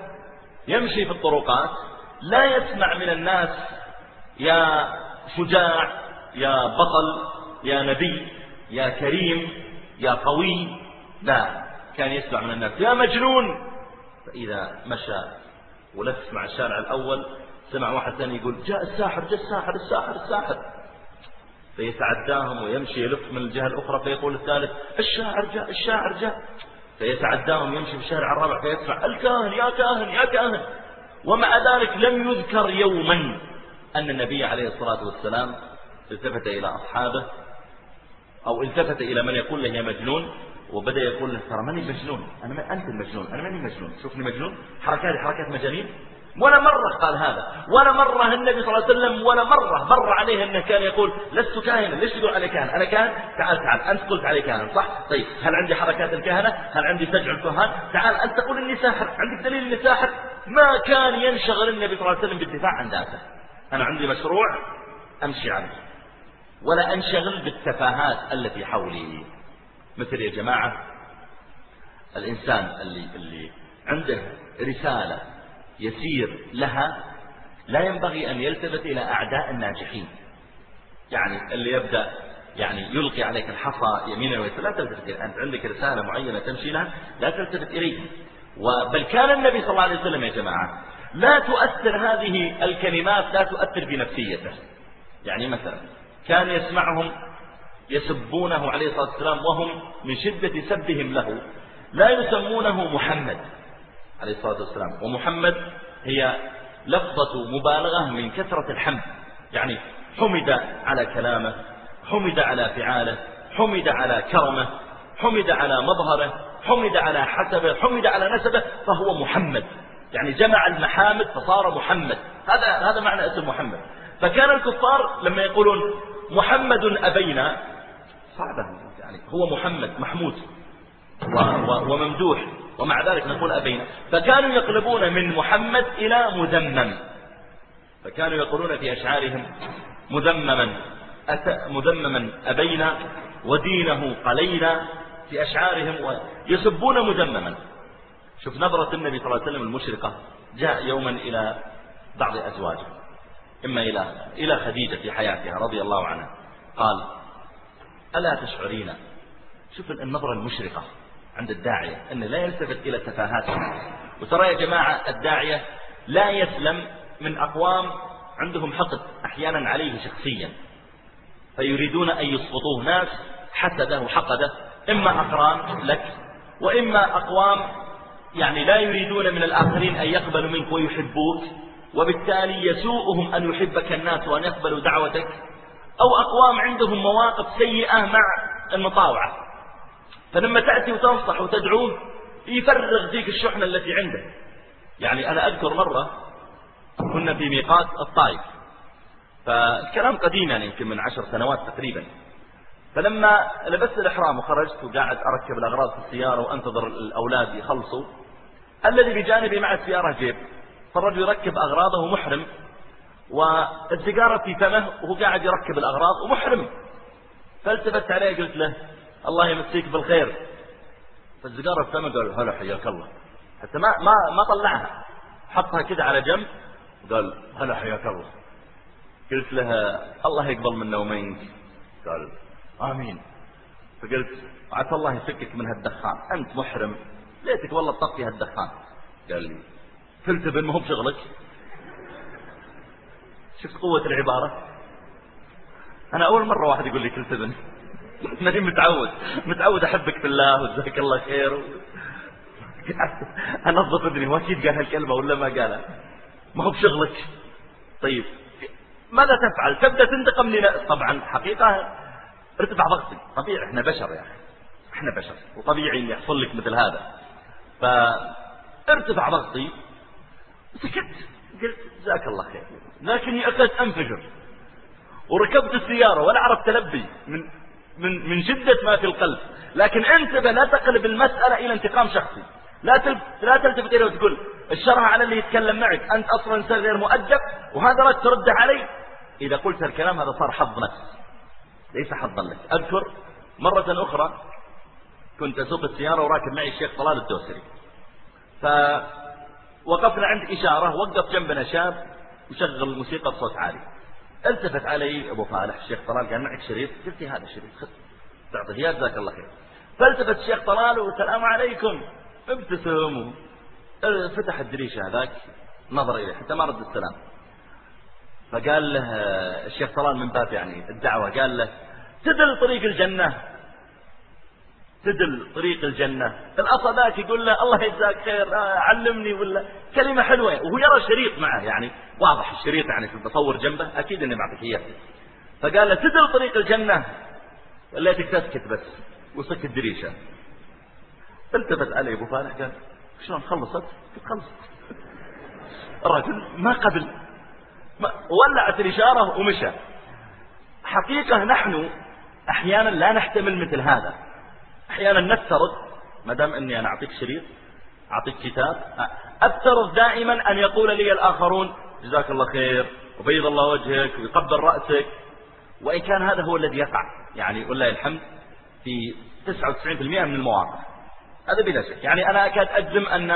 يمشي في الطرقات لا يسمع من الناس يا شجاع يا بطل يا نبي يا كريم يا قوي. لا كان يسمع من الناس. يا مجنون. فإذا مشى ولف مع الشارع الأول سمع واحد ثاني يقول جاء الساحر جاء الساحر الساحر الساحر. فيتعداهم ويمشي يلف من الجهة الأخرى فيقول الثالث الشاعر جاء الشاعر جاء. فيتعداهم يمشي في الشارع الرابع فيسمع الكاهن يا كاهن يا كاهن. ومع ذلك لم يذكر يوما أن النبي عليه الصلاة والسلام التفت إلى أصحابه أو التفت إلى من يقول له يا مجنون وبدأ يقول له ترى ماني مجنون أنا ما أنت المجنون أنا ماني مجنون شوفني مجنون حركاتي حركات مجانين. ولا مرة قال هذا ولا مرة النبي صلى الله عليه وسلم ولا مرة مر عليه أنه كان يقول لست كاهنا ليش تقول علي كاهن؟ أنا كاهن؟ تعال تعال أنت قلت علي كاهن صح؟ طيب هل عندي حركات الكهنة؟ هل عندي سجع الكهان؟ تعال أنت تقول إني ساحر عندك دليل إني ساحر؟ ما كان ينشغل النبي صلى الله عليه وسلم بالدفاع عن ذاته. أنا عندي مشروع أمشي عليه. ولا أنشغل بالتفاهات التي حولي. مثل يا جماعة الإنسان اللي, اللي عنده رسالة يسير لها لا ينبغي أن يلتفت إلى أعداء الناجحين. يعني اللي يبدأ يعني يلقي عليك الحصى يمينا ويسارا لا تلتفت إليه أنت عندك رسالة معينة تمشي لها لا تلتفت إليه بل كان النبي صلى الله عليه وسلم يا جماعة لا تؤثر هذه الكلمات لا تؤثر في نفسيته يعني مثلا كان يسمعهم يسبونه عليه الصلاة والسلام وهم من شدة سبهم له. لا يسمونه محمد عليه الصلاة والسلام. ومحمد هي لفظة مبالغة من كثرة الحمد. يعني حمد على كلامه حمد على فعاله حمد على كرمه حمد على مظهره حمد على حسبه حمد على نسبه فهو محمد. يعني جمع المحامد فصار محمد. هذا هذا معنى اسم محمد. فكان الكفار لما يقولون محمد أبينا. صعبة يعني هو محمد محمود. وممدوح. ومع ذلك نقول أبينا. فكانوا يقلبون من محمد إلى مذمم. فكانوا يقولون في أشعارهم مذمما مذمما أبينا ودينه قلينا في أشعارهم يسبون مذمما. شوف نظرة النبي صلى الله عليه وسلم المشرقة. جاء يوما إلى بعض أزواجه. إما إلى إلى خديجة في حياتها رضي الله عنها. قال ألا تشعرين شوف النظرة المشرقة عند الداعية أنه لا يلتفت إلى تفاهات وترى يا جماعة الداعية لا يسلم من أقوام عندهم حقد أحيانا عليه شخصيا. فيريدون أن يسقطوه ناس حسده وحقده إما أقران لك وإما أقوام يعني لا يريدون من الآخرين أن يقبلوا منك ويحبوك. وبالتالي يسوءهم أن يحبك الناس وأن يقبلوا دعوتك أو أقوام عندهم مواقف سيئة مع المطاوعة. فلما تأتي وتنصح وتدعوه يفرغ فيك الشحنة التي عنده. يعني أنا أذكر مرة كنا في ميقات الطائف. فالكلام قديم يعني يمكن من عشر سنوات تقريبا. فلما لبست الإحرام وخرجت وقاعد أركب الأغراض في السيارة وأنتظر الأولاد يخلصوا الذي بجانبي مع السيارة جيب. فالرجل يركب أغراضه محرم والسيجارة في فمه وهو قاعد يركب الأغراض ومحرم. فالتفت عليه قلت له الله يمسيك بالخير. فالسيجارة في فمه قال هلا حياك الله. حتى ما ما ما طلعها. حطها كده على جنب قال هلا حياك الله. قلت لها الله يقبل منا ومنك. قال آمين. فقلت عسى الله يفكك من هالدخان. أنت محرم. ليتك والله تطفي هالدخان. قال لي تلتبن ما هو بشغلك شفت قوة العبارة؟ أنا أول مرة واحد يقول لي تلتبن ماني متعود. متعود أحبك في الله وجزاك الله خير. و... أنظف ابني واكيد قال هالكلمة ولا ما قالها. ما هو بشغلك طيب. ماذا تفعل؟ تبدأ تنتقم لنا. طبعا حقيقة ارتفع ضغطي طبيعي. إحنا بشر يعني إحنا بشر. وطبيعي ان يحصل لك مثل هذا. فارتفع ضغطي. سكت. قلت جزاك الله خير. لكني اكدت أنفجر. وركبت السيارة ولا عرفت تلبي من من من شدة ما في القلب. لكن انتبه لا تقلب المسألة إلى انتقام شخصي. لا لا تلتفت إليه وتقول الشرع على اللي يتكلم معك أنت أصلا إنسان غير مؤدب وهذا رد ترد علي. إذا قلت الكلام هذا صار حظ نفس ليس حظا لك. أذكر مرة أخرى كنت أسوق السيارة وراكب معي الشيخ طلال الدوسري. فوقفنا عند إشارة وقف جنبنا شاب يشغل موسيقى بصوت عالي. التفت علي أبو فالح الشيخ طلال قال معك شريط؟ قلت هذا شريط. خذ تعطيه يا جزاك الله خير. فالتفت الشيخ طلال والسلام عليكم. ابتسم فتح الدريشة هذاك نظر إليه حتى ما رد السلام. فقال له الشيخ طلال من باب يعني الدعوة قال له تدل طريق الجنة. تدل طريق الجنة. الأصل ذاك يقول له الله يجزاك خير آه، علمني ولا. كلمة حلوة. وهو يرى الشريط معه يعني. واضح الشريط يعني في بصور جنبه. أكيد إني بعطيك إياه. فقال له تدل طريق الجنة. وليتك تسكت بس. وسكت دريشة. التفت علي أبو فالح قال شلون خلصت؟ قلت خلصت. الرجل ما قبل ولعت الإشارة ومشى. حقيقة نحن أحيانا لا نحتمل مثل هذا. أحيانا نفترض ما دام أني أنا أعطيك شريط أعطيك كتاب أفترض دائما أن يقول لي الآخرون جزاك الله خير وبيض الله وجهك ويقبل رأسك. وإن كان هذا هو الذي يقع يعني والله الحمد في 99% من المواقف هذا بلا شك. يعني أنا أكاد أجزم أن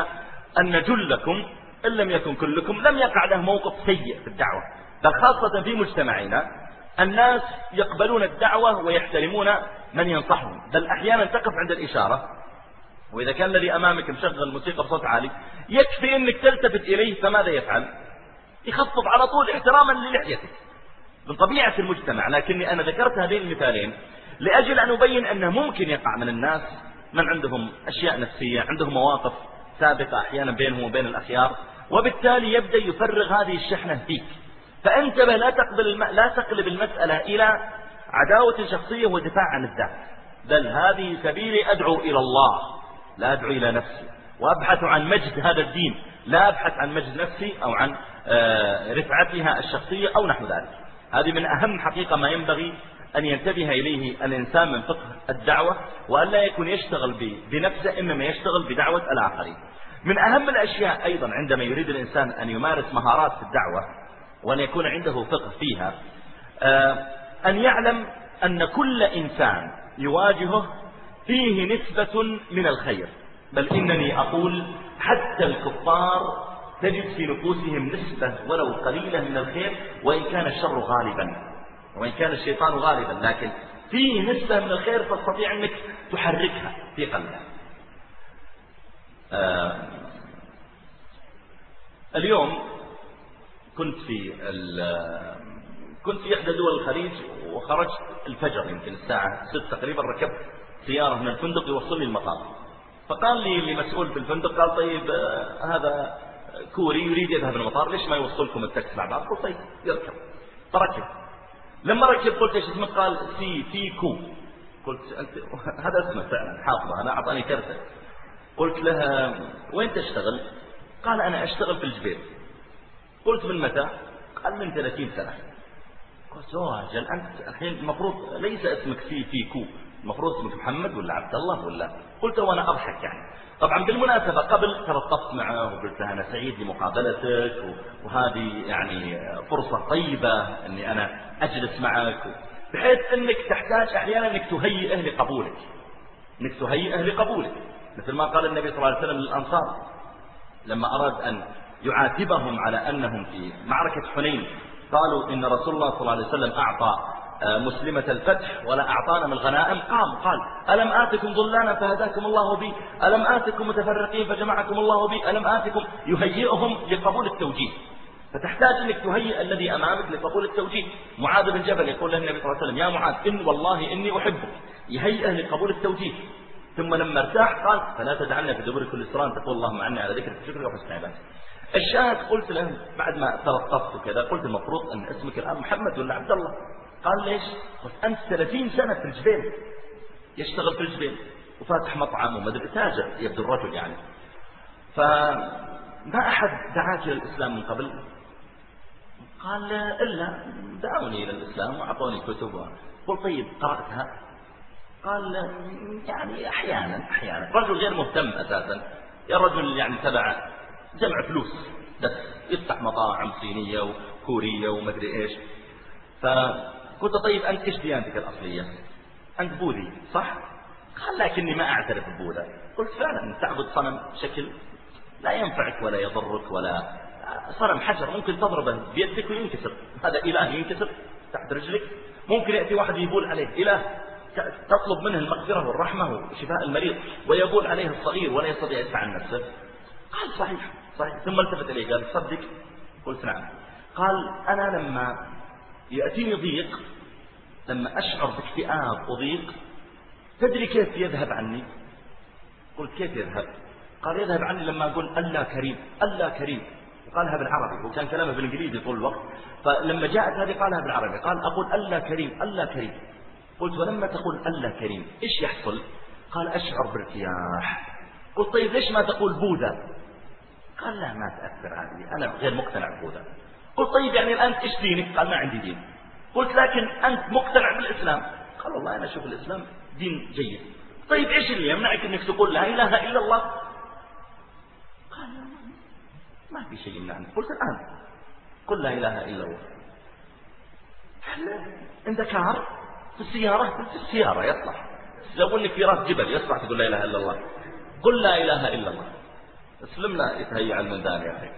أن جلكم إن لم يكن كلكم لم يقع له موقف سيء في الدعوة. بل خاصة في مجتمعنا الناس يقبلون الدعوة ويحترمون من ينصحهم بل أحيانا تقف عند الإشارة وإذا كان الذي أمامك مشغل موسيقى بصوت عالي يكفي أنك تلتفت إليه فماذا يفعل؟ يخفض على طول احتراما للحيتك من طبيعة المجتمع. لكني أنا ذكرت هذين المثالين لأجل أن أبين أنه ممكن يقع من الناس من عندهم أشياء نفسية عندهم مواقف سابقة أحيانا بينهم وبين الأخيار وبالتالي يبدأ يفرغ هذه الشحنة فيك. فانتبه لا تقبل الم... لا تقلب المسألة إلى عداوة شخصية ودفاع عن الذات. بل هذه سبيلي أدعو إلى الله لا أدعو إلى نفسي. وأبحث عن مجد هذا الدين لا أبحث عن مجد نفسي أو عن آه، رفعتها الشخصية أو نحو ذلك. هذه من أهم حقيقة ما ينبغي أن ينتبه إليه الإنسان من فقه الدعوة وأن لا يكون يشتغل بنفسه إنما يشتغل بدعوة الآخرين. من أهم الأشياء أيضا عندما يريد الإنسان أن يمارس مهارات في الدعوة وأن يكون عنده فقه فيها. آه، أن يعلم أن كل إنسان يواجهه فيه نسبة من الخير. بل إنني أقول حتى الكفار تجد في نفوسهم نسبة ولو قليلة من الخير وإن كان الشر غالبا. وإن كان الشيطان غالبا. لكن فيه نسبة من الخير تستطيع أنك تحركها في قلبك. آه اليوم كنت في كنت في إحدى دول الخليج وخرجت الفجر يمكن الساعة ست تقريبا ركبت سيارة من الفندق يوصلني المطار. فقال لي اللي مسؤول في الفندق قال طيب آه، هذا كوري يريد يذهب المطار ليش ما يوصلكم التاكسي مع بعض قلت طيب يركب. فركب. لما ركب قلت إيش اسمه؟ قال سي في كو. قلت أنت هذا اسمه فعلا حافظه أنا أعطاني كرته قلت لها وين تشتغل؟ قال أنا أشتغل في الجبيل قلت من متى قال من 30 سنة. قلت اوه أجل أنت الحين المفروض ليس اسمك سي في كو المفروض اسمك محمد ولا عبد الله ولا؟ قلت وأنا أضحك يعني. طبعا بالمناسبة قبل تلطفت معه وقلت له أنا سعيد لمقابلتك وهذه يعني فرصة طيبة أني أنا أجلس معك بحيث أنك تحتاج أحيانا أنك تهيئه لقبولك أنك تهيئه لقبولك مثل ما قال النبي صلى الله عليه وسلم للأنصار لما أراد أن يعاتبهم على أنهم في معركة حنين. قالوا إن رسول الله صلى الله عليه وسلم أعطى آه، مسلمة الفتح ولا أعطانا من الغنائم قام قال ألم آتكم ضلانا فهداكم الله بي؟ ألم آتكم متفرقين فجمعكم الله بي؟ ألم آتكم؟ يهيئهم لقبول التوجيه. فتحتاج إنك تهيئ الذي أمامك لقبول التوجيه. معاذ بن جبل يقول له النبي صلى الله عليه وسلم يا معاذ إن والله إني أحبك. يهيئه لقبول التوجيه. ثم لما ارتاح قال فلا تدعنا في دبر كل سران تقول اللهم عني على ذكرك وشكرك وحسن عبادتك. الشاهد قلت له بعد ما تلطفت وكذا قلت المفروض أن اسمك الآن محمد ولا عبد الله قال ليش؟ قلت أنت 30 سنة في الجبيل يشتغل في الجبيل وفاتح مطعم ومدري تاجر يبدو الرجل يعني. فما أحد دعاك إلى الإسلام من قبل؟ قال إلا دعوني إلى الإسلام وأعطوني كتب. قلت طيب قرأتها؟ قال يعني أحيانا أحيانا. رجل غير مهتم أساسا. يا رجل يعني تبع جمع فلوس. بس يفتح مطاعم صينية وكورية ومدري إيش. ف قلت طيب أنت إيش ديانتك الأصلية؟ أنت بوذي صح؟ قال لكني ما أعترف ببوذا قلت فعلا تعبد صنم شكل لا ينفعك ولا يضرك ولا صنم حجر ممكن تضربه بيدك وينكسر. هذا إله ينكسر تحت رجلك. ممكن يأتي واحد يبول عليه إله تطلب منه المغفرة والرحمة وشفاء المريض ويبول عليه الصغير ولا يستطيع يدفع عن نفسه. قال صحيح. صحيح. ثم التفت إليه قال صدق. قلت نعم. قال أنا لما يأتيني ضيق لما أشعر باكتئاب وضيق تدري كيف يذهب عني؟ قلت كيف يذهب؟ قال يذهب عني لما أقول ألا كريم ألا كريم. وقالها بالعربي وكان كلامه بالإنجليزي طول الوقت. فلما جاءت هذه قالها بالعربي قال أقول ألا كريم ألا كريم. قلت ولما تقول ألا كريم إيش يحصل؟ قال أشعر بارتياح قلت طيب ليش ما تقول بوذا؟ قال لا ما تأثر هذه. أنا غير مقتنع بوذا قلت طيب يعني الآن إيش دينك؟ قال ما عندي دين. قلت لكن أنت مقتنع بالإسلام. قال والله أنا أشوف الإسلام دين جيد. طيب إيش اللي يمنعك أنك تقول لا إله إلا الله؟ قال ما في شيء يمنعني. قلت الآن قل لا إله إلا الله. عندك كار؟ في السيارة؟ قلت السيارة يصلح انك في راس جبل يصلح تقول لا إله إلا الله. قل لا إله إلا الله. اسلمنا يتهيأ الميدان يا أخي.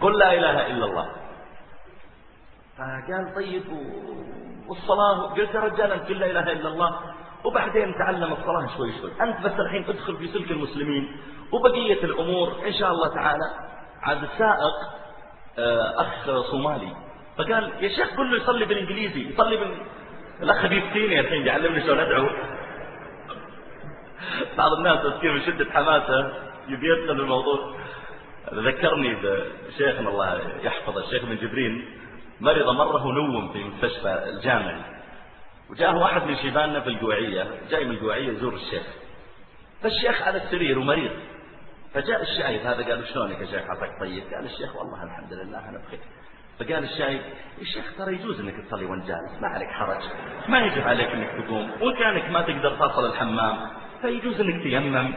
قل لا إله إلا الله. فقال طيب والصلاة قلت يا رجال أنت لا إله إلا الله. وبعدين تعلم الصلاة شوي شوي. أنت بس الحين ادخل في سلك المسلمين وبقية الأمور إن شاء الله تعالى. عاد السائق آه، أخ صومالي. فقال يا شيخ قل له يصلي بالإنجليزي يصلي بال... الأخ بيفتيني الحين يعلمني شلون أدعو. بعض الناس تذكر من شدة حماسة. يبي يدخل الموضوع. ذكرني بشيخنا الله يحفظه الشيخ بن جبرين مرض مرة ونوم في مستشفى الجامعي. وجاءه واحد من شيباننا في القوعية جاي من القوعية يزور الشيخ. فالشيخ على السرير ومريض. فجاء الشايب هذا قال شلونك يا شيخ؟ عطاك طيب. قال الشيخ والله الحمد لله أنا بخير. فقال الشايب يا شيخ ترى يجوز إنك تصلي وأنت جالس ما عليك حرج. ما يجب عليك إنك تقوم. وإن كانك ما تقدر تصل الحمام فيجوز إنك تيمم.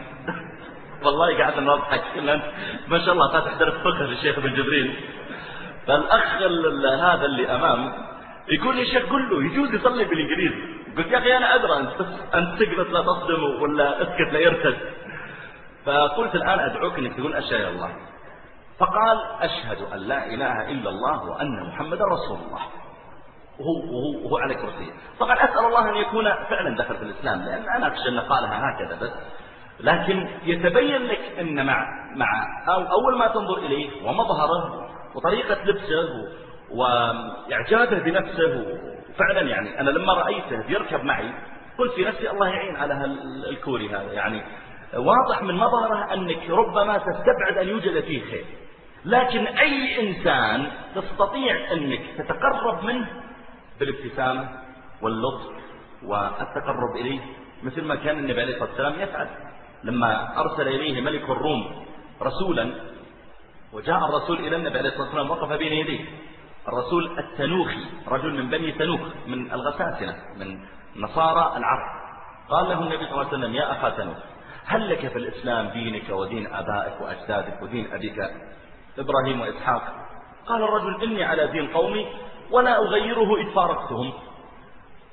والله قاعد نضحك ما شاء الله فاتح درس فقه للشيخ ابن جبريل. فالاخ هذا اللي أمام يقول يا شيخ قل له يجوز يصلي بالإنجليزي. قلت يا أخي أنا أدرى انت انت تقدر لا تصدم ولا أسكت لا يرتد. فقلت الآن أدعوك إنك تقول أشهد الله. فقال أشهد أن لا إله إلا الله وأن محمدا رسول الله. وهو, وهو, وهو على كرسيه طبعا أسأل الله أن يكون فعلا دخل في الإسلام لأن أنا أخشى أن قالها هكذا بس لكن يتبين لك أن مع, مع أو أول ما تنظر إليه ومظهره وطريقة لبسه وإعجابه بنفسه فعلا يعني أنا لما رأيته يركب معي قلت في نفسي الله يعين على الكوري هذا يعني واضح من مظهره أنك ربما تستبعد أن يوجد فيه خير. لكن أي إنسان تستطيع أنك تتقرب منه بالابتسامة واللطف والتقرب إليه مثل ما كان النبي عليه الصلاة والسلام يفعل. لما أرسل إليه ملك الروم رسولا وجاء الرسول إلى النبي عليه الصلاة والسلام وقف بين يديه. الرسول التنوخي رجل من بني تنوخ من الغساسنة من نصارى العرب. قال له النبي صلى الله عليه وسلم يا أخا تنوخ هل لك في الإسلام دينك ودين أبائك وأجدادك ودين أبيك إبراهيم وإسحاق؟ قال الرجل إني على دين قومي ولا أغيره إذ فارقتهم.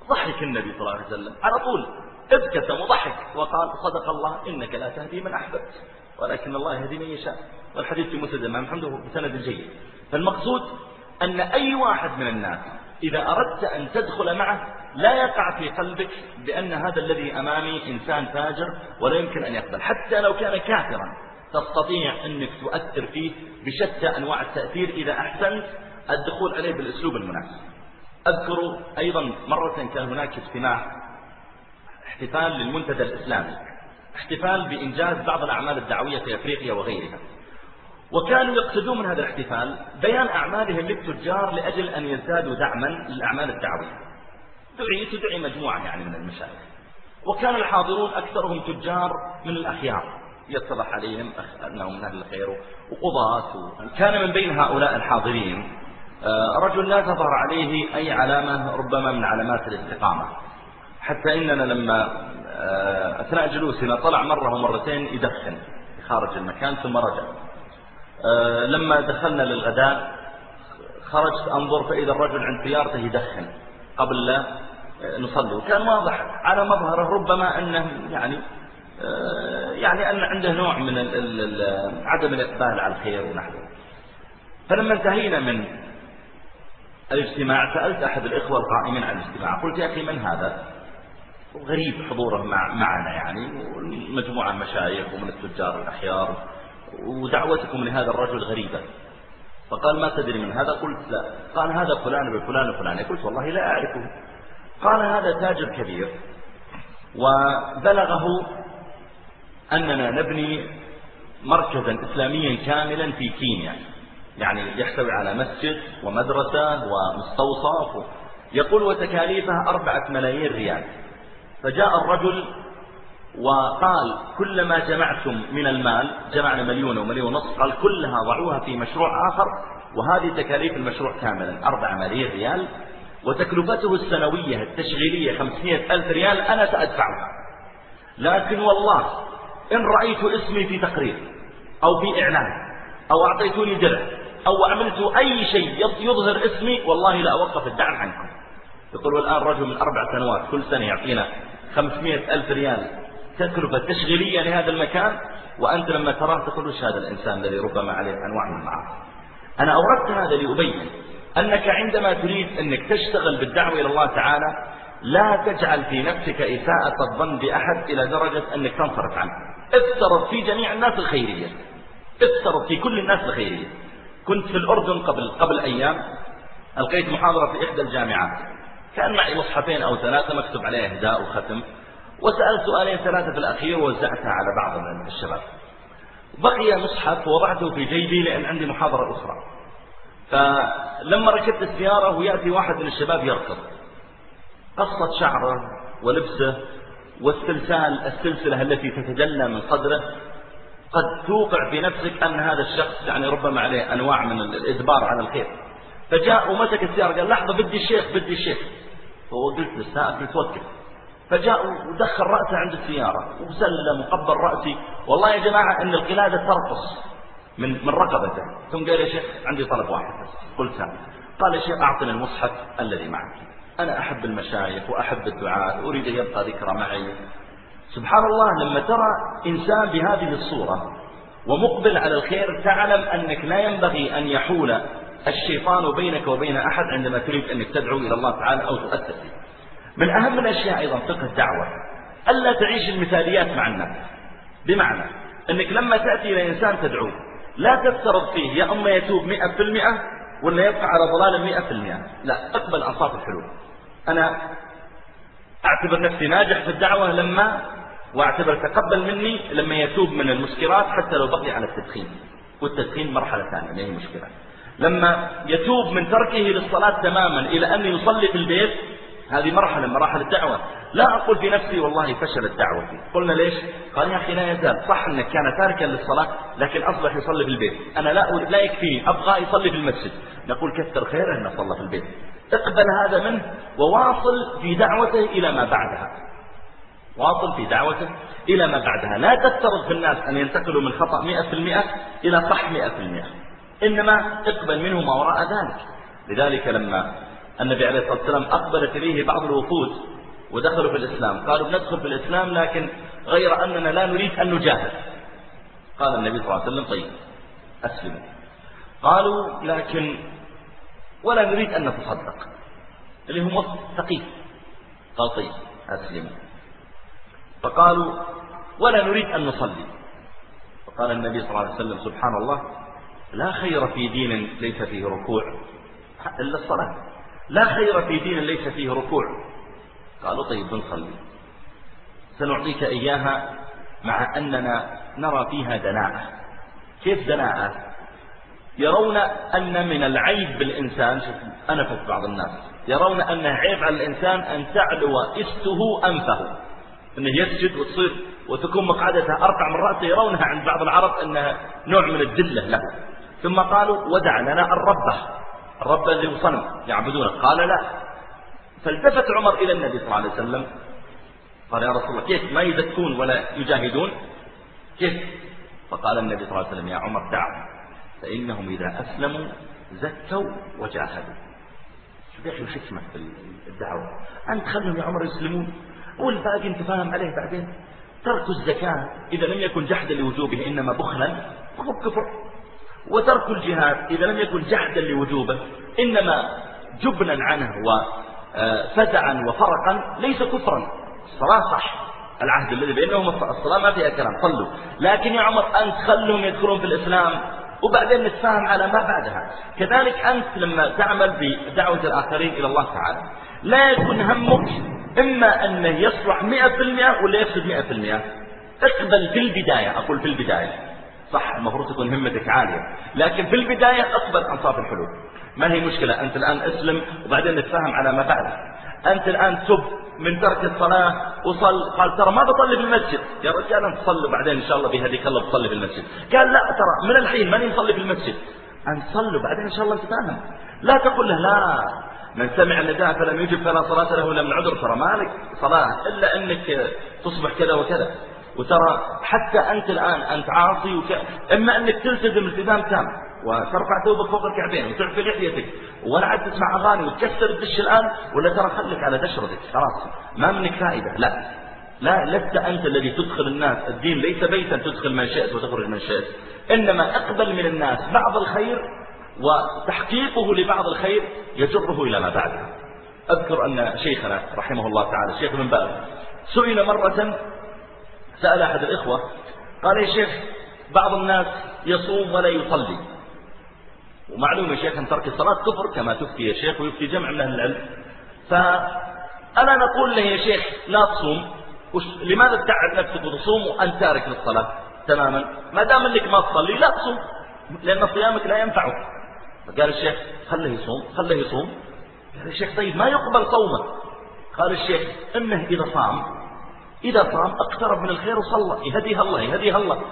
ضحك النبي صلى الله عليه وسلم. على طول. ابتسم وضحك وقال صدق الله إنك لا تهدي من أحببت ولكن الله يهدي من يشاء. والحديث في مسند الإمام محمد بسند جيد. فالمقصود أن أي واحد من الناس إذا أردت أن تدخل معه لا يقع في قلبك بأن هذا الذي أمامي إنسان فاجر ولا يمكن أن يقبل. حتى لو كان كافرا تستطيع أنك تؤثر فيه بشتى أنواع التأثير إذا أحسنت. الدخول عليه بالأسلوب المناسب. أذكر أيضا مرة كان هناك اجتماع احتفال للمنتدى الإسلامي احتفال بإنجاز بعض الأعمال الدعوية في أفريقيا وغيرها. وكانوا يقصدون من هذا الاحتفال بيان أعمالهم للتجار لأجل أن يزدادوا دعما للأعمال الدعوية. دعي تدعي مجموعة يعني من المشايخ. وكان الحاضرون أكثرهم تجار من الأخيار. يتضح عليهم أنهم من أهل الخير وقضاة. كان من بين هؤلاء الحاضرين آه، رجل لا تظهر عليه أي علامة ربما من علامات الاستقامة. حتى إننا لما آه، أثناء جلوسنا طلع مرة ومرتين يدخن خارج المكان ثم رجع. آه، لما دخلنا للغداء خرجت أنظر فإذا الرجل عند سيارته يدخن قبل لا نصلي. وكان واضح على مظهره ربما أنه يعني يعني أن عنده نوع من عدم الإقبال على الخير ونحوه. فلما انتهينا من الاجتماع سألت أحد الإخوة القائمين على الاجتماع قلت يا أخي من هذا؟ غريب حضوره مع معنا يعني مجموعة مشايخ ومن التجار الأحيار ودعوتكم لهذا الرجل غريبة. فقال ما تدري من هذا؟ قلت لا. قال هذا فلان بفلان وفلان. قلت والله لا أعرفه. قال هذا تاجر كبير. وبلغه أننا نبني مركزا إسلاميا كاملا في كينيا يعني يحتوي على مسجد ومدرسة ومستوصف يقول وتكاليفها أربعة ملايين ريال. فجاء الرجل وقال كلما جمعتم من المال جمعنا مليون ومليون ونصف قال كلها ضعوها في مشروع آخر وهذه تكاليف المشروع كاملا أربعة ملايين ريال وتكلفته السنوية التشغيلية خمسمائة ألف ريال أنا سأدفعها. لكن والله إن رأيت اسمي في تقرير أو في إعلان أو أعطيتوني درع أو عملت أي شيء يظهر اسمي والله لا أوقف الدعم عنكم. يقول والآن رجل من أربع سنوات كل سنة يعطينا خمسمائة ألف ريال. تكلفة تشغيلية لهذا المكان وأنت لما تراه تقول وش هذا الإنسان الذي ربما عليه أنواع من المعاصي؟ أنا أوردت هذا لأبين أنك عندما تريد أنك تشتغل بالدعوة إلى الله تعالى لا تجعل في نفسك إساءة الظن بأحد إلى درجة أنك تنصرف عنه. افترض في جميع الناس الخيرية. افترض في كل الناس الخيرية. كنت في الأردن قبل, قبل أيام ألقيت محاضرة في إحدى الجامعات. كان معي مصحفين أو ثلاثة مكتوب عليه إهداء وختم. وسألت سؤالين ثلاثة في الأخير ووزعتها على بعض من الشباب. بقي مصحف وضعته في جيبي لأن عندي محاضرة أخرى. فلما ركبت السيارة ويأتي واحد من الشباب يركض. قصة شعره ولبسه والسلسال السلسلة التي تتجلى من صدره. قد توقع في نفسك أن هذا الشخص يعني ربما عليه أنواع من الإدبار على الخير. فجاء ومسك السيارة قال لحظة بدي الشيخ بدي الشيخ. فقلت للسائق توقف فجاء ودخل رأسه عند السيارة وسلم وقبل رأسي. والله يا جماعة أن القلادة ترقص من من رقبته. ثم قال يا شيخ عندي طلب واحد. قلت قال يا شيخ أعطني المصحف الذي معك. أنا أحب المشايخ وأحب الدعاء أريد أن يبقى ذكرى معي. سبحان الله لما ترى إنسان بهذه الصورة ومقبل على الخير تعلم أنك لا ينبغي أن يحول الشيطان بينك وبين أحد عندما تريد أنك تدعو إلى الله تعالى أو تؤثر فيه من أهم الأشياء أيضا فقه الدعوة. ألا تعيش المثاليات مع الناس. بمعنى أنك لما تأتي إلى إنسان تدعوه لا تفترض فيه يا أما يتوب مئة في المئة ولا يبقى على ضلال مئة في المئة. لا أقبل أنصاف الحلول. أنا أعتبر نفسي ناجح في الدعوة لما وأعتبر تقبل مني لما يتوب من المسكرات حتى لو بقي على التدخين. والتدخين مرحلة ثانية ما هي مشكلة. لما يتوب من تركه للصلاة تماما إلى أن يصلي في البيت هذه مرحلة من مراحل الدعوة. لا أقول في نفسي والله فشلت دعوتي. قلنا ليش؟ قال يا أخي لا يزال صح أنك كان تاركا للصلاة لكن أصبح يصلي في البيت. أنا لا لا يكفيني أبغى يصلي في المسجد. نقول كثر خيره أنه صلى في البيت. اقبل هذا منه وواصل في دعوته إلى ما بعدها. واصل في دعوته إلى ما بعدها. لا تفترض في الناس أن ينتقلوا من خطأ 100% إلى صح 100% إنما اقبل منه ما وراء ذلك. لذلك لما النبي عليه الصلاة والسلام أقبلت إليه بعض الوفود ودخلوا في الإسلام قالوا بندخل في الإسلام لكن غير أننا لا نريد أن نجاهد. قال النبي صلى الله عليه وسلم طيب أسلموا قالوا لكن ولا نريد أن نتصدق. اللي هم ثقيف قال طيب أسلموا فقالوا ولا نريد أن نصلي. فقال النبي صلى الله عليه وسلم سبحان الله لا خير في دين ليس فيه ركوع. إلا الصلاة. لا خير في دين ليس فيه ركوع. قالوا طيب بنصلي. سنعطيك إياها مع أننا نرى فيها دناءة. كيف دناءة؟ يرون أن من العيب بالإنسان أنفت بعض الناس. يرون أنه عيب على الإنسان أن تعلو إسته أنفه. أنه يسجد وتصير وتكون مقعدتها أرفع من رأسه. يرونها عند بعض العرب أنها نوع من الدلة له. ثم قالوا ودع لنا الربة الرب الذي صنم يعبدونه. قال لا. فالتفت عمر إلى النبي صلى الله عليه وسلم. قال يا رسول الله كيف؟ ما يزكون ولا يجاهدون؟ كيف؟ فقال النبي صلى الله عليه وسلم يا عمر دعهم فإنهم إذا أسلموا زكوا وجاهدوا. شوف يا أخي الحكمة في الدعوة. أنت خلهم يا عمر يسلمون. والباقي أنت فاهم عليه بعدين. ترك الزكاة إذا لم يكن جحدا لوجوبه إنما بخلا فهو كفر. وترك الجهاد إذا لم يكن جحدا لوجوبه إنما جبنا عنه وفزعا وفرقا ليس كفرا. الصلاة صح العهد الذي بينهم الصلاة ما فيها كلام صلوا. لكن يا عمر أنت خلهم يدخلون في الإسلام وبعدين نتفاهم على ما بعدها. كذلك أنت لما تعمل بدعوة الآخرين إلى الله تعالى لا يكون همك إما أنه يصلح مئة في المئة ولا يفسد مئة في المئة. اقبل في البداية أقول في البداية. صح المفروض تكون همتك عالية. لكن في البداية اقبل أنصاف الحلول. ما هي مشكلة أنت الآن اسلم وبعدين نتفاهم على ما بعد. أنت الآن تب من ترك الصلاة وصل قال ترى ما بصلي في المسجد. يا رجال أنت صلي بعدين إن شاء الله بهديك الله بصلي في المسجد. قال لا ترى من الحين ماني مصلي في المسجد؟ أنت صلوا بعدين إن شاء الله تفهم لا تقول له لا. من سمع النداء فلم يجب فلا صلاة له من عذر ترى مالك صلاة إلا أنك تصبح كذا وكذا. وترى حتى أنت الآن أنت عاصي وك... إما أنك تلتزم التزام تام وترفع ثوبك فوق الكعبين وتعفي لحيتك ولا عاد تسمع أغاني وتكسر الدش الآن ولا ترى خليك على دشرتك خلاص. ما منك فائدة. لا. لا لست أنت الذي تدخل الناس الدين ليس بيتا تدخل من شئت وتخرج من شئت. إنما أقبل من الناس بعض الخير وتحقيقه لبعض الخير يجره إلى ما بعده. أذكر أن شيخنا رحمه الله تعالى الشيخ بن باز سئل مرة سأل أحد الإخوة قال يا شيخ بعض الناس يصوم ولا يصلي. ومعلوم يا شيخ أن ترك الصلاة كفر كما تفتي يا شيخ ويفتي جمع من أهل العلم. فأنا نقول له يا شيخ لا تصوم. لماذا تتعب نفسك وتصوم وأنت تارك للصلاة؟ تماما. ما دام إنك ما تصلي لا تصوم. لأن صيامك لا ينفعك. فقال الشيخ خله يصوم خله يصوم. قال الشيخ طيب ما يقبل صومه قال الشيخ إنه إذا صام إذا صام اقترب من الخير وصلى يهديها الله يهديها الله.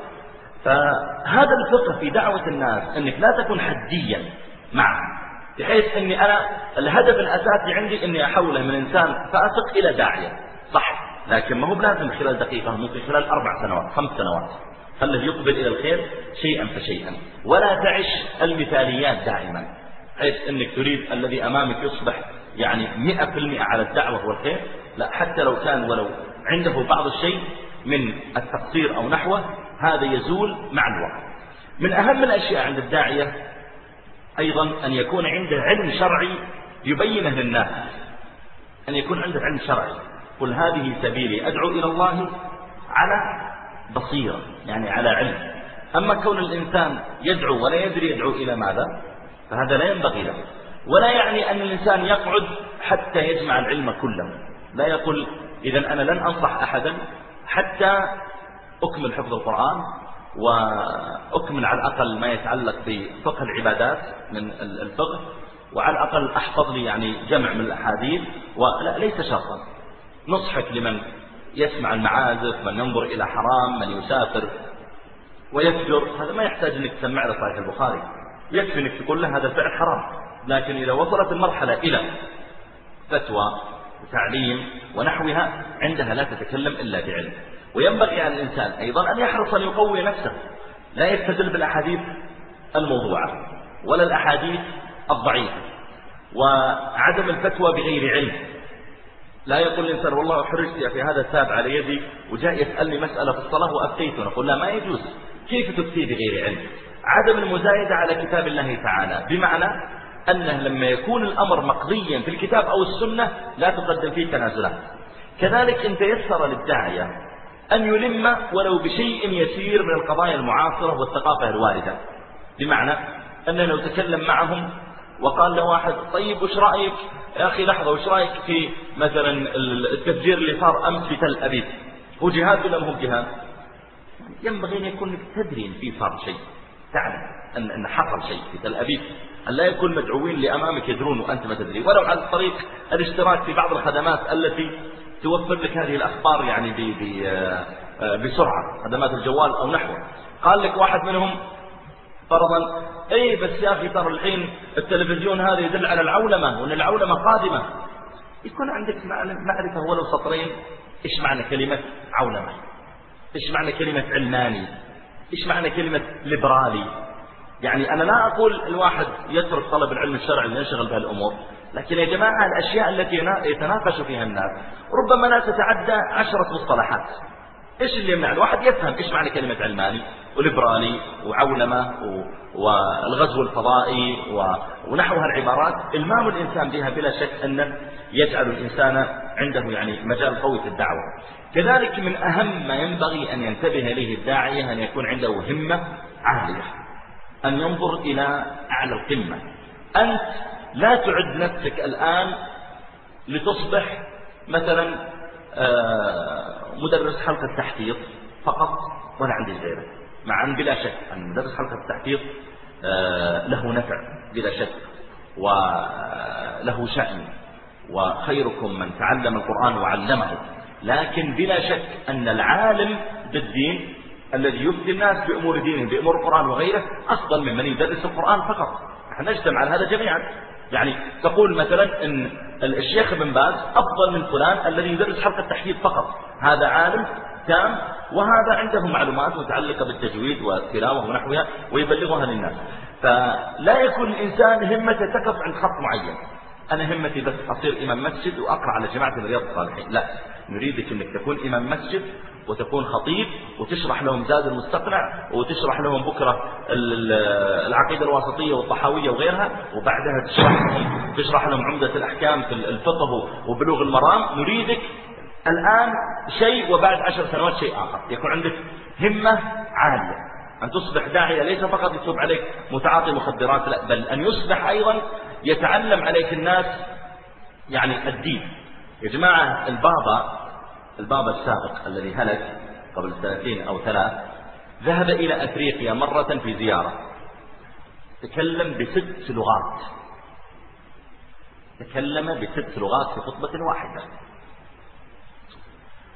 فهذا الفقه في دعوة الناس أنك لا تكون حديا معه بحيث أني أنا الهدف الأساسي عندي أني أحوله من إنسان فاسق إلى داعية. صح لكن ما هو بلازم خلال دقيقة ممكن خلال أربع سنوات خمس سنوات. خله يقبل إلى الخير شيئا فشيئا. ولا تعش المثاليات دائما حيث أنك تريد الذي أمامك يصبح يعني مئة في المئة على الدعوة والخير. لا حتى لو كان ولو عنده بعض الشيء من التقصير أو نحوه هذا يزول مع الوقت. من أهم الأشياء عند الداعية أيضا أن يكون عنده علم شرعي يبينه للناس. أن يكون عنده علم شرعي. قل هذه سبيلي أدعو إلى الله على بصيرة يعني على علم. أما كون الإنسان يدعو ولا يدري يدعو إلى ماذا فهذا لا ينبغي له. ولا يعني أن الإنسان يقعد حتى يجمع العلم كله. لا يقول إذا أنا لن أنصح أحدا حتى أكمل حفظ القرآن وأكمل على الأقل ما يتعلق بفقه العبادات من الفقه وعلى الأقل أحفظ لي يعني جمع من الأحاديث ولا ليس شرطا. نصحك لمن يسمع المعازف من ينظر إلى حرام من يسافر ويفجر هذا ما يحتاج أنك تسمع له صحيح البخاري. يكفي أنك تقول له هذا الفعل حرام لكن إذا وصلت المرحلة إلى فتوى وتعليم ونحوها عندها لا تتكلم إلا بعلم. وينبغي على الإنسان أيضا أن يحرص أن يقوي نفسه. لا يستدل بالأحاديث الموضوعة ولا الأحاديث الضعيفة. وعدم الفتوى بغير علم. لا يقول الإنسان والله حرجت في هذا التاب على يدي وجاء يسألني مسألة في الصلاة وأفتيت ونقول لا ما يجوز. كيف تفتي بغير علم؟ عدم المزايدة على كتاب الله تعالى. بمعنى أنه لما يكون الأمر مقضيا في الكتاب أو السنة لا تقدم فيه تنازلات كذلك إن تيسر للداعية أن يلم ولو بشيء يسير من القضايا المعاصرة والثقافة الواردة. بمعنى أنه لو تكلم معهم وقال له واحد طيب وش رأيك؟ يا أخي لحظة وش رأيك في مثلا التفجير اللي صار أمس في تل أبيب؟ هو جهاد ولا مو جهاد؟ ينبغي أن يكون تدري أن في صار شيء. تعلم أن حصل شيء في تل أبيب. أن لا يكون مدعوين لأمامك يدرون وأنت ما تدري. ولو على طريق الاشتراك في بعض الخدمات التي توفر لك هذه الأخبار يعني آه، آه، بسرعة خدمات الجوال أو نحوه. قال لك واحد منهم فرضا إي بس يا أخي ترى الحين التلفزيون هذا يدل على العولمة وإن العولمة قادمة. يكون عندك معرفة ولو سطرين. إيش معنى كلمة عولمة؟ إيش معنى كلمة علماني؟ إيش معنى كلمة ليبرالي؟ يعني أنا لا أقول الواحد يترك طلب العلم الشرعي وينشغل بهالأمور لكن يا جماعة الأشياء التي يتناقش فيها الناس ربما لا تتعدى عشرة مصطلحات. إيش اللي يمنع؟ الواحد يفهم إيش معنى كلمة علماني؟ وليبرالي وعولمة والغزو الفضائي ونحوها العبارات. المام الإنسان بها بلا شك أنه يجعل الإنسان عنده يعني مجال قوي في الدعوة. كذلك من أهم ما ينبغي أن ينتبه إليه الداعية أن يكون عنده همة عالية. أن ينظر إلى أعلى القمة. أنت لا تعد نفسك الآن لتصبح مثلا آه، مدرس حلقة تحفيظ فقط ولا عندي غيره. مع أن بلا شك أن مدرس حلقة التحفيظ آه، له نفع بلا شك وله شأن وخيركم من تعلم القرآن وعلمه. لكن بلا شك أن العالم بالدين الذي يفتي الناس بأمور دينهم بأمور القرآن وغيره أفضل ممن يدرس القرآن فقط. نحن نجتمع على هذا جميعا. يعني تقول مثلا إن الشيخ ابن باز أفضل من فلان الذي يدرس حلقة التحديد فقط. هذا عالم تام وهذا عنده معلومات متعلقة بالتجويد والتلاوة ونحوها ويبلغها للناس. فلا يكون الإنسان همته تقف عند خط معين. أنا همتي بس أصير إمام مسجد وأقرأ على جماعة رياض الصالحين. لا نريدك إنك تكون إمام مسجد وتكون خطيب وتشرح لهم زاد المستقنع وتشرح لهم بكرة العقيدة الواسطية والطحاوية وغيرها وبعدها تشرح لهم تشرح لهم عمدة الأحكام في الفقه وبلوغ المرام. نريدك الآن شيء وبعد عشر سنوات شيء آخر. يكون عندك همة عالية. أن تصبح داعية ليس فقط يصب عليك متعاطي مخدرات لا بل أن يصبح أيضا يتعلم عليك الناس يعني الدين. يا جماعة البابا البابا السابق الذي هلك قبل سنتين أو ثلاث ذهب إلى أفريقيا مرة في زيارة. تكلم بست لغات. تكلم بست لغات في خطبة واحدة.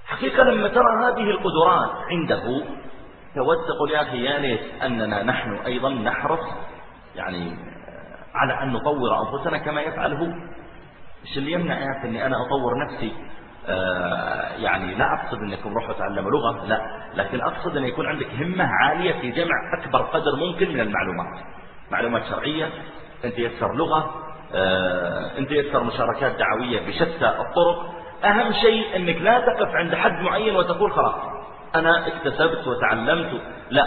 حقيقة لما ترى هذه القدرات عنده تقول يا أخي يا ليت أننا نحن أيضا نحرص يعني على أن نطور أنفسنا كما يفعل هو إيش اللي يمنع أني أنا أطور نفسي؟ آه، يعني لا أقصد أنكم روحوا تعلموا لغة لا. لكن أقصد أن يكون عندك همة عالية في جمع أكبر قدر ممكن من المعلومات. معلومات شرعية أنت يسر لغة آه، أنت يسر مشاركات دعوية بشتى الطرق. أهم شيء أنك لا تقف عند حد معين وتقول خلاص أنا اكتسبت وتعلمت. لا.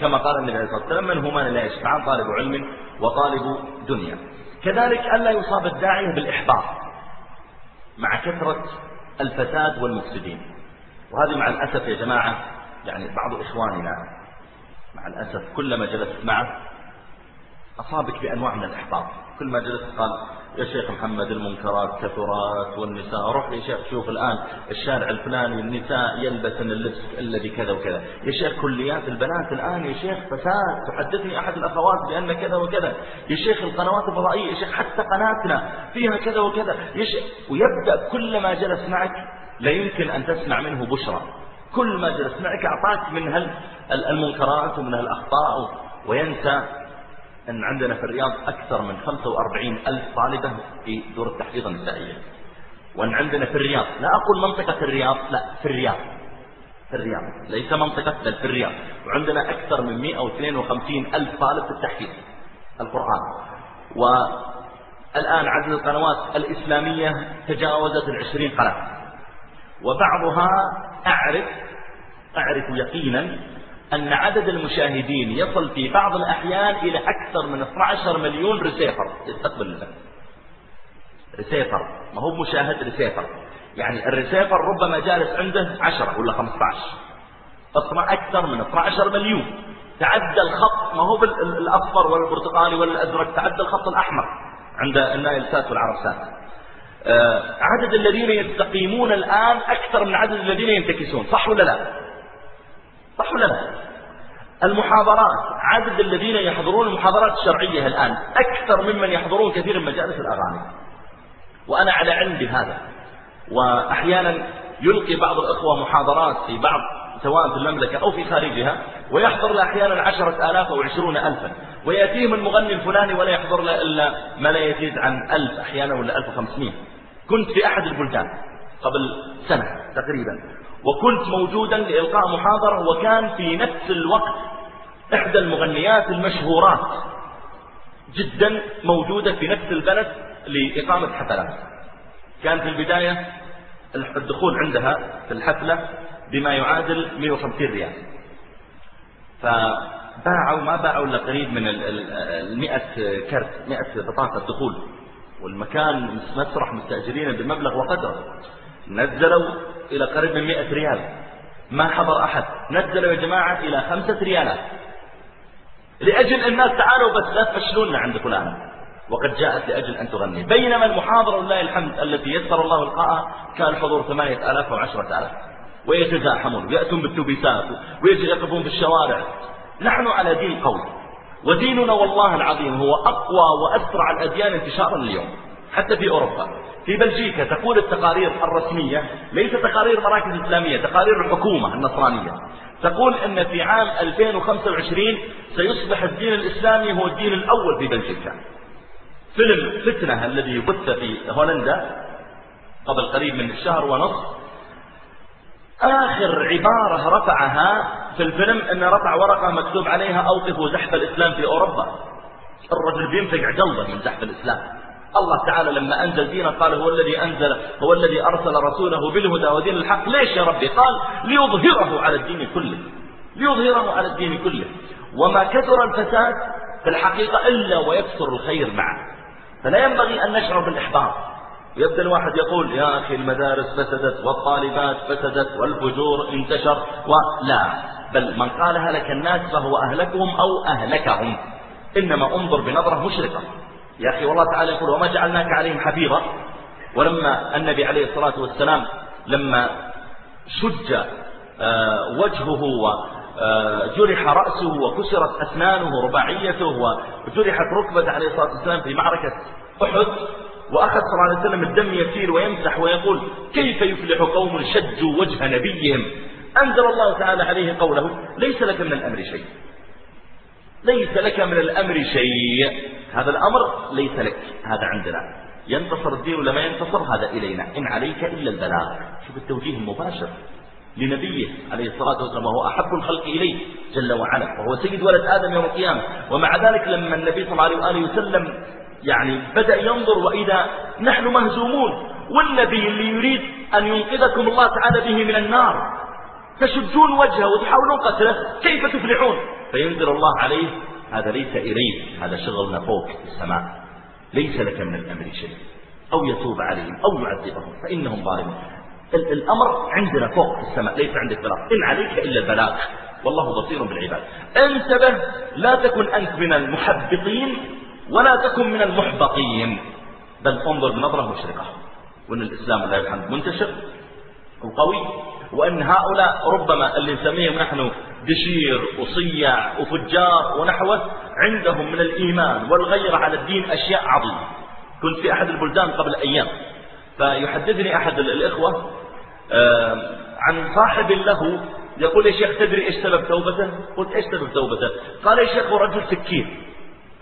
كما قال النبي عليه الصلاة والسلام من هما لا يشفعان طالب علم وطالب دنيا. كذلك ألا يصاب الداعية بالإحباط مع كثرة الفساد والمفسدين. وهذه مع الأسف يا جماعة يعني بعض إخواننا مع الأسف كلما جلست معه أصابك بأنواع من الإحباط. كل ما جلست قال يا شيخ محمد المنكرات كثرات والنساء. روح يا شيخ شوف الآن الشارع الفلاني النساء يلبسن اللبس الذي كذا وكذا. يا شيخ كليات البنات الآن يا شيخ فساد. تحدثني أحد الأخوات بأن كذا وكذا. يا شيخ القنوات الفضائية يا شيخ حتى قناتنا فيها كذا وكذا. يا شيخ ويبدأ كلما جلس معك لا يمكن أن تسمع منه بشرى. كل ما جلس معك أعطاك من المنكرات ومن الأخطاء وينسى أن عندنا في الرياض أكثر من 45 ألف طالبة في دور التحفيظ النسائية. وأن عندنا في الرياض لا أقول منطقة الرياض لا في الرياض في الرياض ليس منطقة بل في الرياض. وعندنا أكثر من 152 ألف طالب في التحفيظ القرآن. والآن عدد القنوات الإسلامية تجاوزت العشرين قناة. وبعضها أعرف أعرف يقينا أن عدد المشاهدين يصل في بعض الأحيان إلى أكثر من 12 مليون ريسيفر. يستقبل البث. ريسيفر. ما هو مشاهد ريسيفر. يعني الريسيفر ربما جالس عنده 10 ولا 15 أكثر من 12 مليون. تعدى الخط ما هو بالأصفر ولا البرتقالي ولا الأزرق تعدى الخط الأحمر عند النايل سات والعرب سات. آه عدد الذين يستقيمون الآن أكثر من عدد الذين ينتكسون. صح ولا لا؟ صح ولا لا؟ المحاضرات. عدد الذين يحضرون المحاضرات الشرعية الآن. أكثر ممن يحضرون كثير من مجالس الأغاني. وأنا على علم بهذا. وأحيانا يلقي بعض الأخوة محاضرات في بعض سواء في المملكة أو في خارجها ويحضر له أحيانا عشرة آلاف أو عشرون ألفا. ويأتيهم المغني الفلاني ولا يحضر له إلا ما لا يزيد عن ألف أحيانا ولا ألف وخمسمائة كنت في أحد البلدان قبل سنة تقريبا. وكنت موجودا لإلقاء محاضرة وكان في نفس الوقت إحدى المغنيات المشهورات جدا موجودة في نفس البلد لإقامة حفلات. كان في البداية الدخول عندها في الحفلة بما يعادل 150 ريال. فباعوا ما باعوا إلا قريب من المئة كرت مئة بطاقة دخول. والمكان مسرح مستأجرين بمبلغ وقدره. نزلوا إلى قريب من مئة ريال. ما حضر أحد. نزلوا يا جماعة إلى خمسة ريالات. لأجل الناس تعالوا بس لا تفشلونا عند فلان. وقد جاءت لأجل أن تغني. بينما المحاضرة ولله الحمد التي يسر الله القاء كان حضور ثمانية آلاف وعشرة آلاف. ويتزاحمون. ويأتون بالتوبيسات. ويقفون في الشوارع. نحن على دين قوي. وديننا والله العظيم هو أقوى وأسرع الأديان انتشارا اليوم. حتى في أوروبا. في بلجيكا تقول التقارير الرسمية ليس تقارير مراكز إسلامية تقارير الحكومة النصرانية. تقول أن في عام 2025 سيصبح الدين الإسلامي هو الدين الأول في بلجيكا. فيلم فتنة الذي بث في هولندا قبل قريب من شهر ونصف. آخر عبارة رفعها في الفيلم أن رفع ورقة مكتوب عليها أوقفوا زحف الإسلام في أوروبا. الرجل بينفق جلبه من زحف الإسلام. الله تعالى لما أنزل دينا قال هو الذي أنزل هو الذي أرسل رسوله بالهدى ودين الحق. ليش يا ربي؟ قال ليظهره على الدين كله. ليظهره على الدين كله. وما كثر الفساد في الحقيقة إلا ويكثر الخير معه. فلا ينبغي أن نشعر بالإحباط. يبدأ الواحد يقول يا أخي المدارس فسدت والطالبات فسدت والفجور انتشر. ولا بل من قالها لك الناس فهو أهلكهم أو أهلكهم. إنما انظر بنظرة مشرقة. يا أخي والله تعالى يقول وما جعلناك عليهم حفيظا. ولما النبي عليه الصلاة والسلام لما شج آه، وجهه وجرح آه، رأسه وكسرت أسنانه رباعيته وجرحت ركبته عليه الصلاة والسلام في معركة أحد وأخذ صلى الله عليه وسلم الدم يسير ويمسح ويقول كيف يفلح قوم شجوا وجه نبيهم؟ أنزل الله تعالى عليه قوله ليس لك من الأمر شيء. ليس لك من الأمر شيء. هذا الأمر ليس لك هذا عندنا. ينتصر الدين ولا ما ينتصر هذا إلينا. إن عليك إلا البلاغ. شوف التوجيه المباشر لنبيه عليه الصلاة والسلام وهو أحب الخلق إليه جل وعلا وهو سيد ولد آدم يوم القيامة. ومع ذلك لما النبي صلى الله عليه وآله وسلم يعني بدأ ينظر وإذا نحن مهزومون والنبي اللي يريد أن ينقذكم الله تعالى به من النار تشدون وجهه وتحاولون قتله كيف تفلحون؟ فينزل الله عليه هذا ليس إليه هذا شغلنا فوق في السماء ليس لك من الأمر شيء. أو يتوب عليهم أو يعذبهم فإنهم ظالمون. الأمر عندنا فوق في السماء ليس عندك بلاغ. إن عليك إلا البلاغ. والله بصير بالعباد. انتبه لا تكن أنت من المحبطين ولا تكن من المحبطين. بل انظر بنظرة مشرقة. وأن الإسلام لله الحمد منتشر وقوي وأن هؤلاء ربما اللي نسميهم نحن دشير وصيع وفجار ونحوه عندهم من الإيمان والغيرة على الدين أشياء عظيمة. كنت في أحد البلدان قبل أيام. فيحدثني أحد الإخوة عن صاحب له يقول يا شيخ تدري إيش سبب توبته؟ قلت إيش سبب توبته؟ قال يا شيخ رجل سكير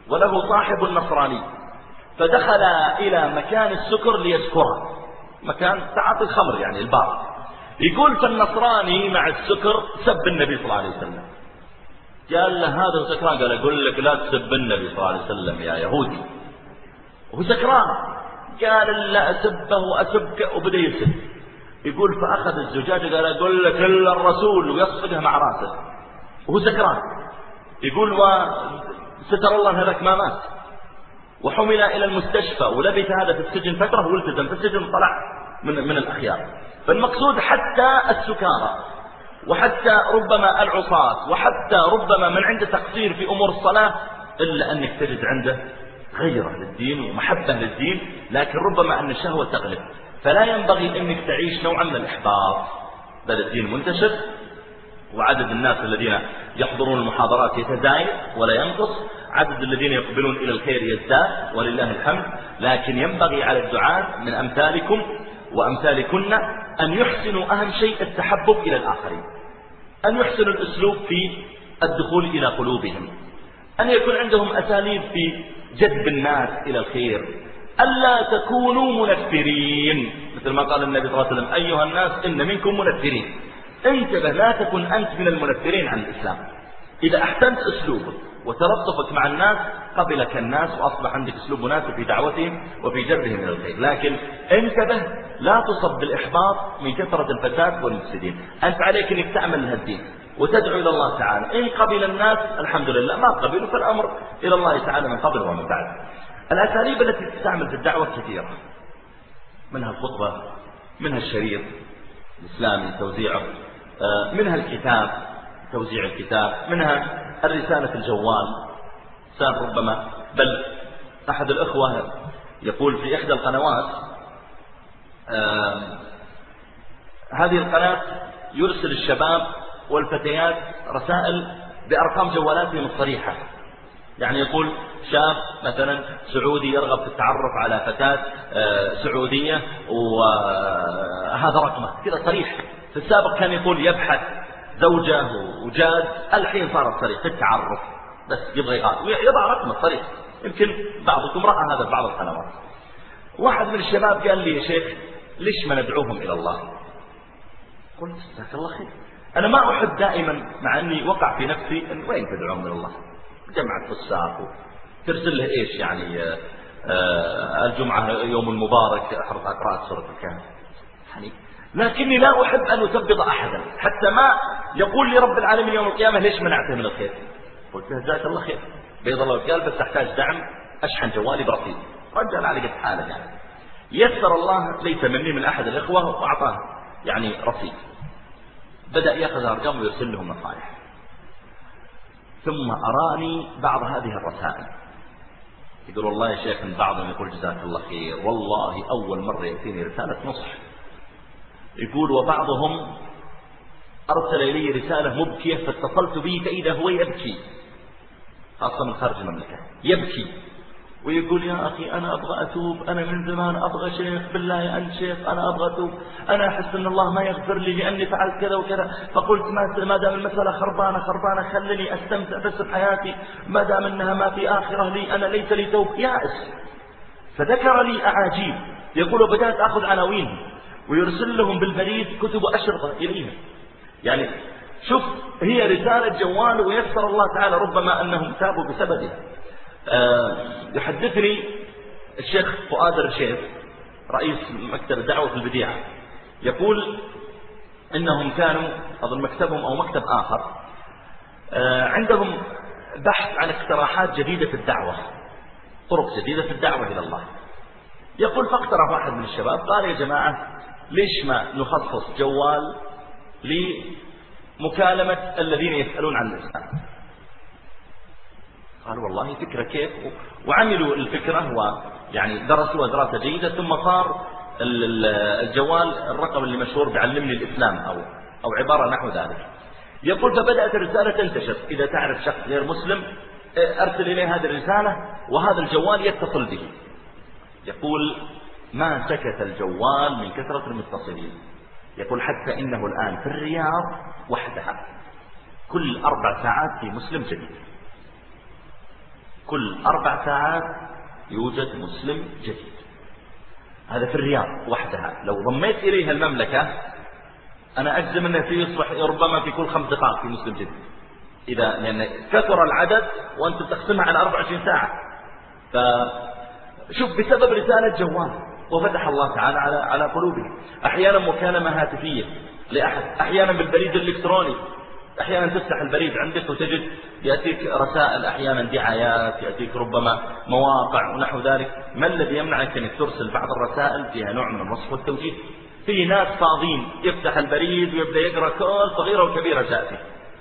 وله صاحب نصراني. فدخل إلى مكان السكر ليسكره مكان تعاطي الخمر يعني البار. يقول فالنصراني مع السكر سب النبي صلى الله عليه وسلم. قال له هذا سكران قال أقول لك لا تسب النبي صلى الله عليه وسلم يا يهودي. وهو سكران. قال لا أسبه وأسبك وبدأ يسب. يقول فأخذ الزجاجة قال أقول لك إلا الرسول ويصفقها مع رأسه. وهو سكران. يقول وستر الله هذاك ما مات. وحمل إلى المستشفى ولبث هذا في السجن فترة والتزم في السجن طلع من, من الأخيار. فالمقصود حتى السكارى وحتى ربما العصاة وحتى ربما من عنده تقصير في أمور الصلاة إلا أنك تجد عنده غيرة للدين ومحبة للدين لكن ربما أن الشهوة تغلب. فلا ينبغي أنك تعيش نوعا من الإحباط. بل الدين منتشر وعدد الناس الذين يحضرون المحاضرات يتزايد ولا ينقص. عدد الذين يقبلون إلى الخير يزداد ولله الحمد لكن ينبغي على الدعاة من أمثالكم وأمثالكن أن يحسنوا أهم شيء التحبب إلى الآخرين أن يحسنوا الأسلوب في الدخول إلى قلوبهم أن يكون عندهم أساليب في جذب الناس إلى الخير ألا تكونوا منفرين. مثل ما قال النبي صلى الله عليه وسلم أيها الناس إن منكم منفرين. انتبه لا تكن أنت من المنفرين عن الإسلام. إذا أحسنت أسلوبك وتلطفك مع الناس قبلك الناس وأصبح عندك أسلوب مناسب في دعوتهم وفي جرهم من الخير. لكن انتبه لا تصب بالإحباط من كثرة الفساد والمفسدين. أنت عليك أنك تعمل لهالدين وتدعو إلى الله تعالى. إن قبل الناس الحمد لله ما قبلوا فالأمر إلى الله تعالى من قبل ومن بعد. الأساليب التي تستعمل في الدعوة كثيرة. منها الخطبة منها الشريط الإسلامي توزيعه آه، منها الكتاب توزيع الكتاب منها الرسالة الجوال. سان ربما بل أحد الأخوة يقول في إحدى القنوات هذه القناة يرسل الشباب والفتيات رسائل بأرقام جوالاتهم الصريحة. يعني يقول شاب مثلا سعودي يرغب في التعرف على فتاة آه، سعودية وهذا رقمه. كذا صريح. في السابق كان يقول يبحث زوجة وجاد الحين صارت صريح في التعرف بس يبغى يقال يضع رقمه صريح يمكن بعضكم رأى هذا في بعض القنوات. واحد من الشباب قال لي يا شيخ ليش ما ندعوهم إلى الله؟ قلت جزاك الله خير. أنا ما أحب دائما مع أني وقع في نفسي أن وين تدعوهم إلى الله؟ جمعة فساق ترسل له إيش يعني آه، آه، الجمعة يوم المبارك قراءة سورة الكهف. يعني لكني لا أحب أن أثبط أحدا حتى ما يقول لي رب العالمين يوم القيامة ليش منعته من الخير؟ قلت له جزاك الله خير. بيض الله وكال بس تحتاج دعم أشحن جوالي برصيد. رجل على قد حالة يعني. يسر الله ليس مني من أحد الإخوة وأعطاه يعني رصيد. بدأ يأخذ أرقام ويرسل لهم نصائح ثم أراني بعض هذه الرسائل. يقول والله يا شيخ بعضهم يقول جزاك الله خير. والله أول مرة يأتيني رسالة نصح. يقول وبعضهم أرسل إلي رسالة مبكية فاتصلت به فإذا هو يبكي خاصة من خارج المملكة يبكي. ويقول يا أخي أنا أبغى أتوب أنا من زمان أبغى شيخ بالله أنت شيخ أنا أبغى أتوب. أنا أحس أن الله ما يغفر لي لأني فعلت كذا وكذا. فقلت ما دام المسألة خربانة خربانة خلني أستمتع بس بحياتي. ما دام أنها ما في آخرة لي أنا ليس لي توب. يائس. فذكر لي أعاجيب. يقول بدأت أخذ عناوين. ويرسل لهم بالبريد كتب أشرطة إليهم يعني شوف هي رسالة جوال ويسر الله تعالى ربما أنهم تابوا بسببها. آه، يحدثني الشيخ فؤاد الرشيد رئيس مكتب الدعوة في البديعة يقول إنهم كانوا أظن مكتبهم أو مكتب آخر آه، عندهم بحث عن اقتراحات جديدة في الدعوة طرق جديدة في الدعوة إلى الله. يقول فاقترح واحد من الشباب قال يا جماعة ليش ما نخصص جوال لمكالمة الذين يسألون عن الإسلام قال والله فكرة كيف؟ وعملوا الفكرة يعني درسوها دراسة جيدة ثم صار الجوال الرقم اللي مشهور بعلمني الإسلام أو, أو عبارة نحو ذلك. يقول فبدأت الرسالة تنتشر. إذا تعرف شخص غير مسلم أرسل إليه هذه الرسالة وهذا الجوال يتصل به. يقول ما سكت الجوال من كثرة المتصلين. يقول حتى إنه الآن في الرياض وحدها. كل أربع ساعات في مسلم جديد. كل أربع ساعات يوجد مسلم جديد. هذا في الرياض وحدها. لو ضميت إليها المملكة أنا أجزم أنه يصبح ربما في كل خمس دقائق في مسلم جديد. إذا لأن كثر العدد وأنت تقسمها على 24 ساعة. فشوف بسبب رسالة جوال. وفتح الله تعالى على على قلوبهم. أحيانا مكالمة هاتفية لأحد. أحيانا بالبريد الإلكتروني. أحيانا تفتح البريد عندك وتجد يأتيك رسائل أحيانا دعايات يأتيك ربما مواقع ونحو ذلك. ما الذي يمنعك أنك ترسل بعض الرسائل فيها نوع من النصح والتوجيه؟ في ناس فاضين يفتح البريد ويبدأ يقرأ كل صغيرة وكبيرة تأتي.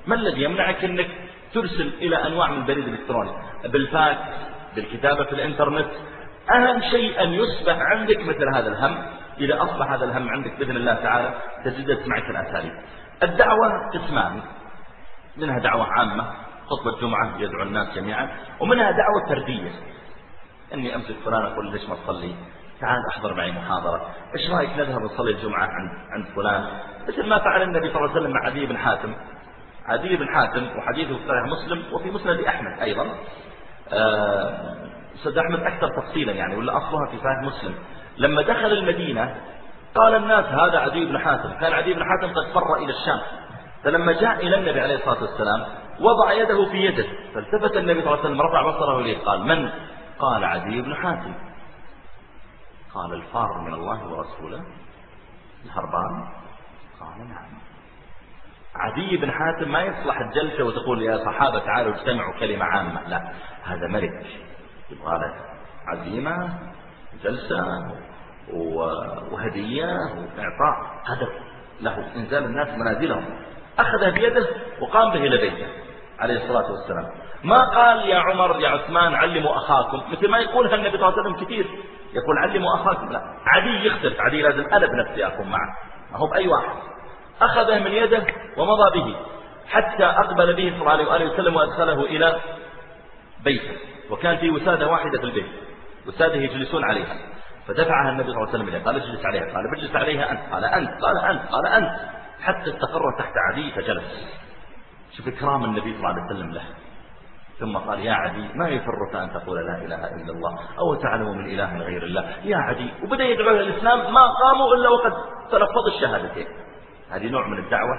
ما الذي يمنعك أنك ترسل إلى أنواع من البريد الإلكتروني؟ بالفاكس بالكتابة في الإنترنت أهم شيء أن يصبح عندك مثل هذا الهم. إذا أصبح هذا الهم عندك بإذن الله تعالى تجدت معك الأساليب الدعوة قسمان. منها دعوة عامة. خطبة جمعة يدعو الناس جميعا. ومنها دعوة فردية. أني أمسك فلان أقول ليش ما تصلي؟ تعال أحضر معي محاضرة. إيش رأيك نذهب نصلي الجمعة عند عند فلان؟ مثل ما فعل النبي صلى الله عليه وسلم مع عدي بن حاتم. عدي بن حاتم وحديثه في صحيح مسلم وفي مسند أحمد أيضا. آه سيد أحمد أكثر تفصيلا يعني ولا أصلها في صحيح مسلم. لما دخل المدينة قال الناس هذا عدي بن حاتم كان عدي بن حاتم قد فر إلى الشام. فلما جاء إلى النبي عليه الصلاة والسلام وضع يده في يده فالتفت النبي صلى الله عليه وسلم رفع بصره إليه قال من؟ قال عدي بن حاتم. قال الفار من الله ورسوله الهربان. قال نعم. عدي بن حاتم ما يصلح الجلسة وتقول يا صحابة تعالوا اجتمعوا كلمة عامة لا هذا ملك يبغى له عزيمة جلسة وهدية وإعطاء هدف له إنزال الناس منازلهم. أخذ بيده وقام به إلى بيته عليه الصلاة والسلام. ما قال يا عمر يا عثمان علموا أخاكم. مثل ما يقولها النبي صلى الله عليه وسلم كثير. يقول علموا أخاكم. لا عدي يختلف عدي لازم أنا بنفسي أكون معه. ما هو بأي واحد. أخذه من يده ومضى به حتى أقبل به صلى الله عليه وسلم وأدخله إلى بيته. وكان في وسادة واحدة في البيت وسادة يجلسون عليها فدفعها النبي صلى الله عليه وسلم قال اجلس عليها قال اجلس عليها أنت قال أنت قال أنت قال أنت حتى استقر تحت عدي فجلس. شوف إكرام النبي صلى الله عليه وسلم له. ثم قال يا عدي ما يفرك أن تقول لا إله إلا الله أو تعلم من إله غير الله؟ يا عدي وبدأ يدعو إلى الإسلام ما قاموا إلا وقد تلفظ الشهادتين. هذه نوع من الدعوة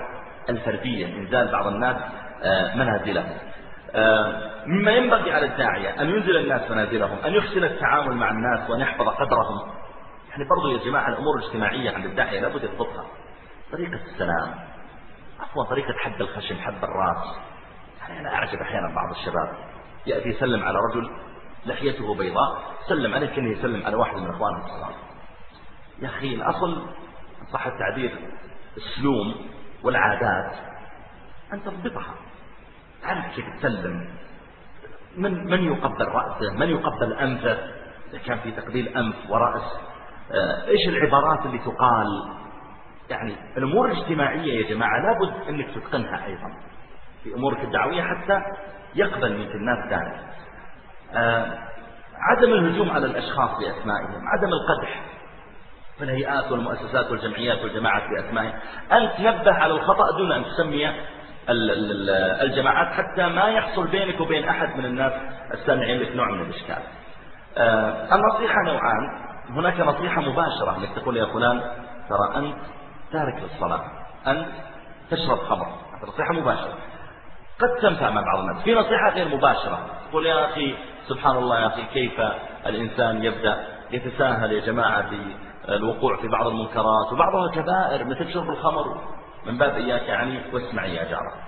الفردية إنزال بعض الناس آه، منازلهم آه، مما ينبغي على الداعية أن ينزل الناس منازلهم أن يحسن التعامل مع الناس وأن يحفظ قدرهم. يعني برضو يا جماعة الأمور الاجتماعية عند الداعية لابد يضبطها طريقة السلام. عفوا طريقة حد الخشم حد الراس. يعني أنا أعجب أحيانا بعض الشباب. يأتي يسلم على رجل لحيته بيضاء سلم عليه كأنه يسلم على واحد من إخوانه الصغار. يا أخي الأصل صح التعبير السلوم والعادات أن تضبطها تعرف كيف تسلم من من يقبل رأسه؟ من يقبل أنفه؟ إذا كان في تقبيل أنف ورأس آه، إيش العبارات اللي تقال؟ يعني الأمور الاجتماعية يا جماعة لابد أنك تتقنها أيضا. في أمورك الدعوية حتى يقبل منك الناس ذلك. آه عدم الهجوم على الأشخاص بأسمائهم عدم القدح في الهيئات والمؤسسات والجمعيات والجماعات بأسمائهم. أن تنبه على الخطأ دون أن تسمي الجماعات حتى ما يحصل بينك وبين أحد من الناس السامعين لك نوع من الإشكال. آه النصيحة نوعان. هناك نصيحة مباشرة انك تقول يا فلان ترى أنت تارك للصلاة. أنت تشرب خمر. نصيحة مباشرة. قد تنفع مع بعض الناس. في نصيحة غير مباشرة. تقول يا أخي سبحان الله يا أخي كيف الإنسان يبدأ يتساهل يا جماعة في الوقوع في بعض المنكرات وبعضها كبائر مثل شرب الخمر. من باب إياك يعني واسمعي يا جارة.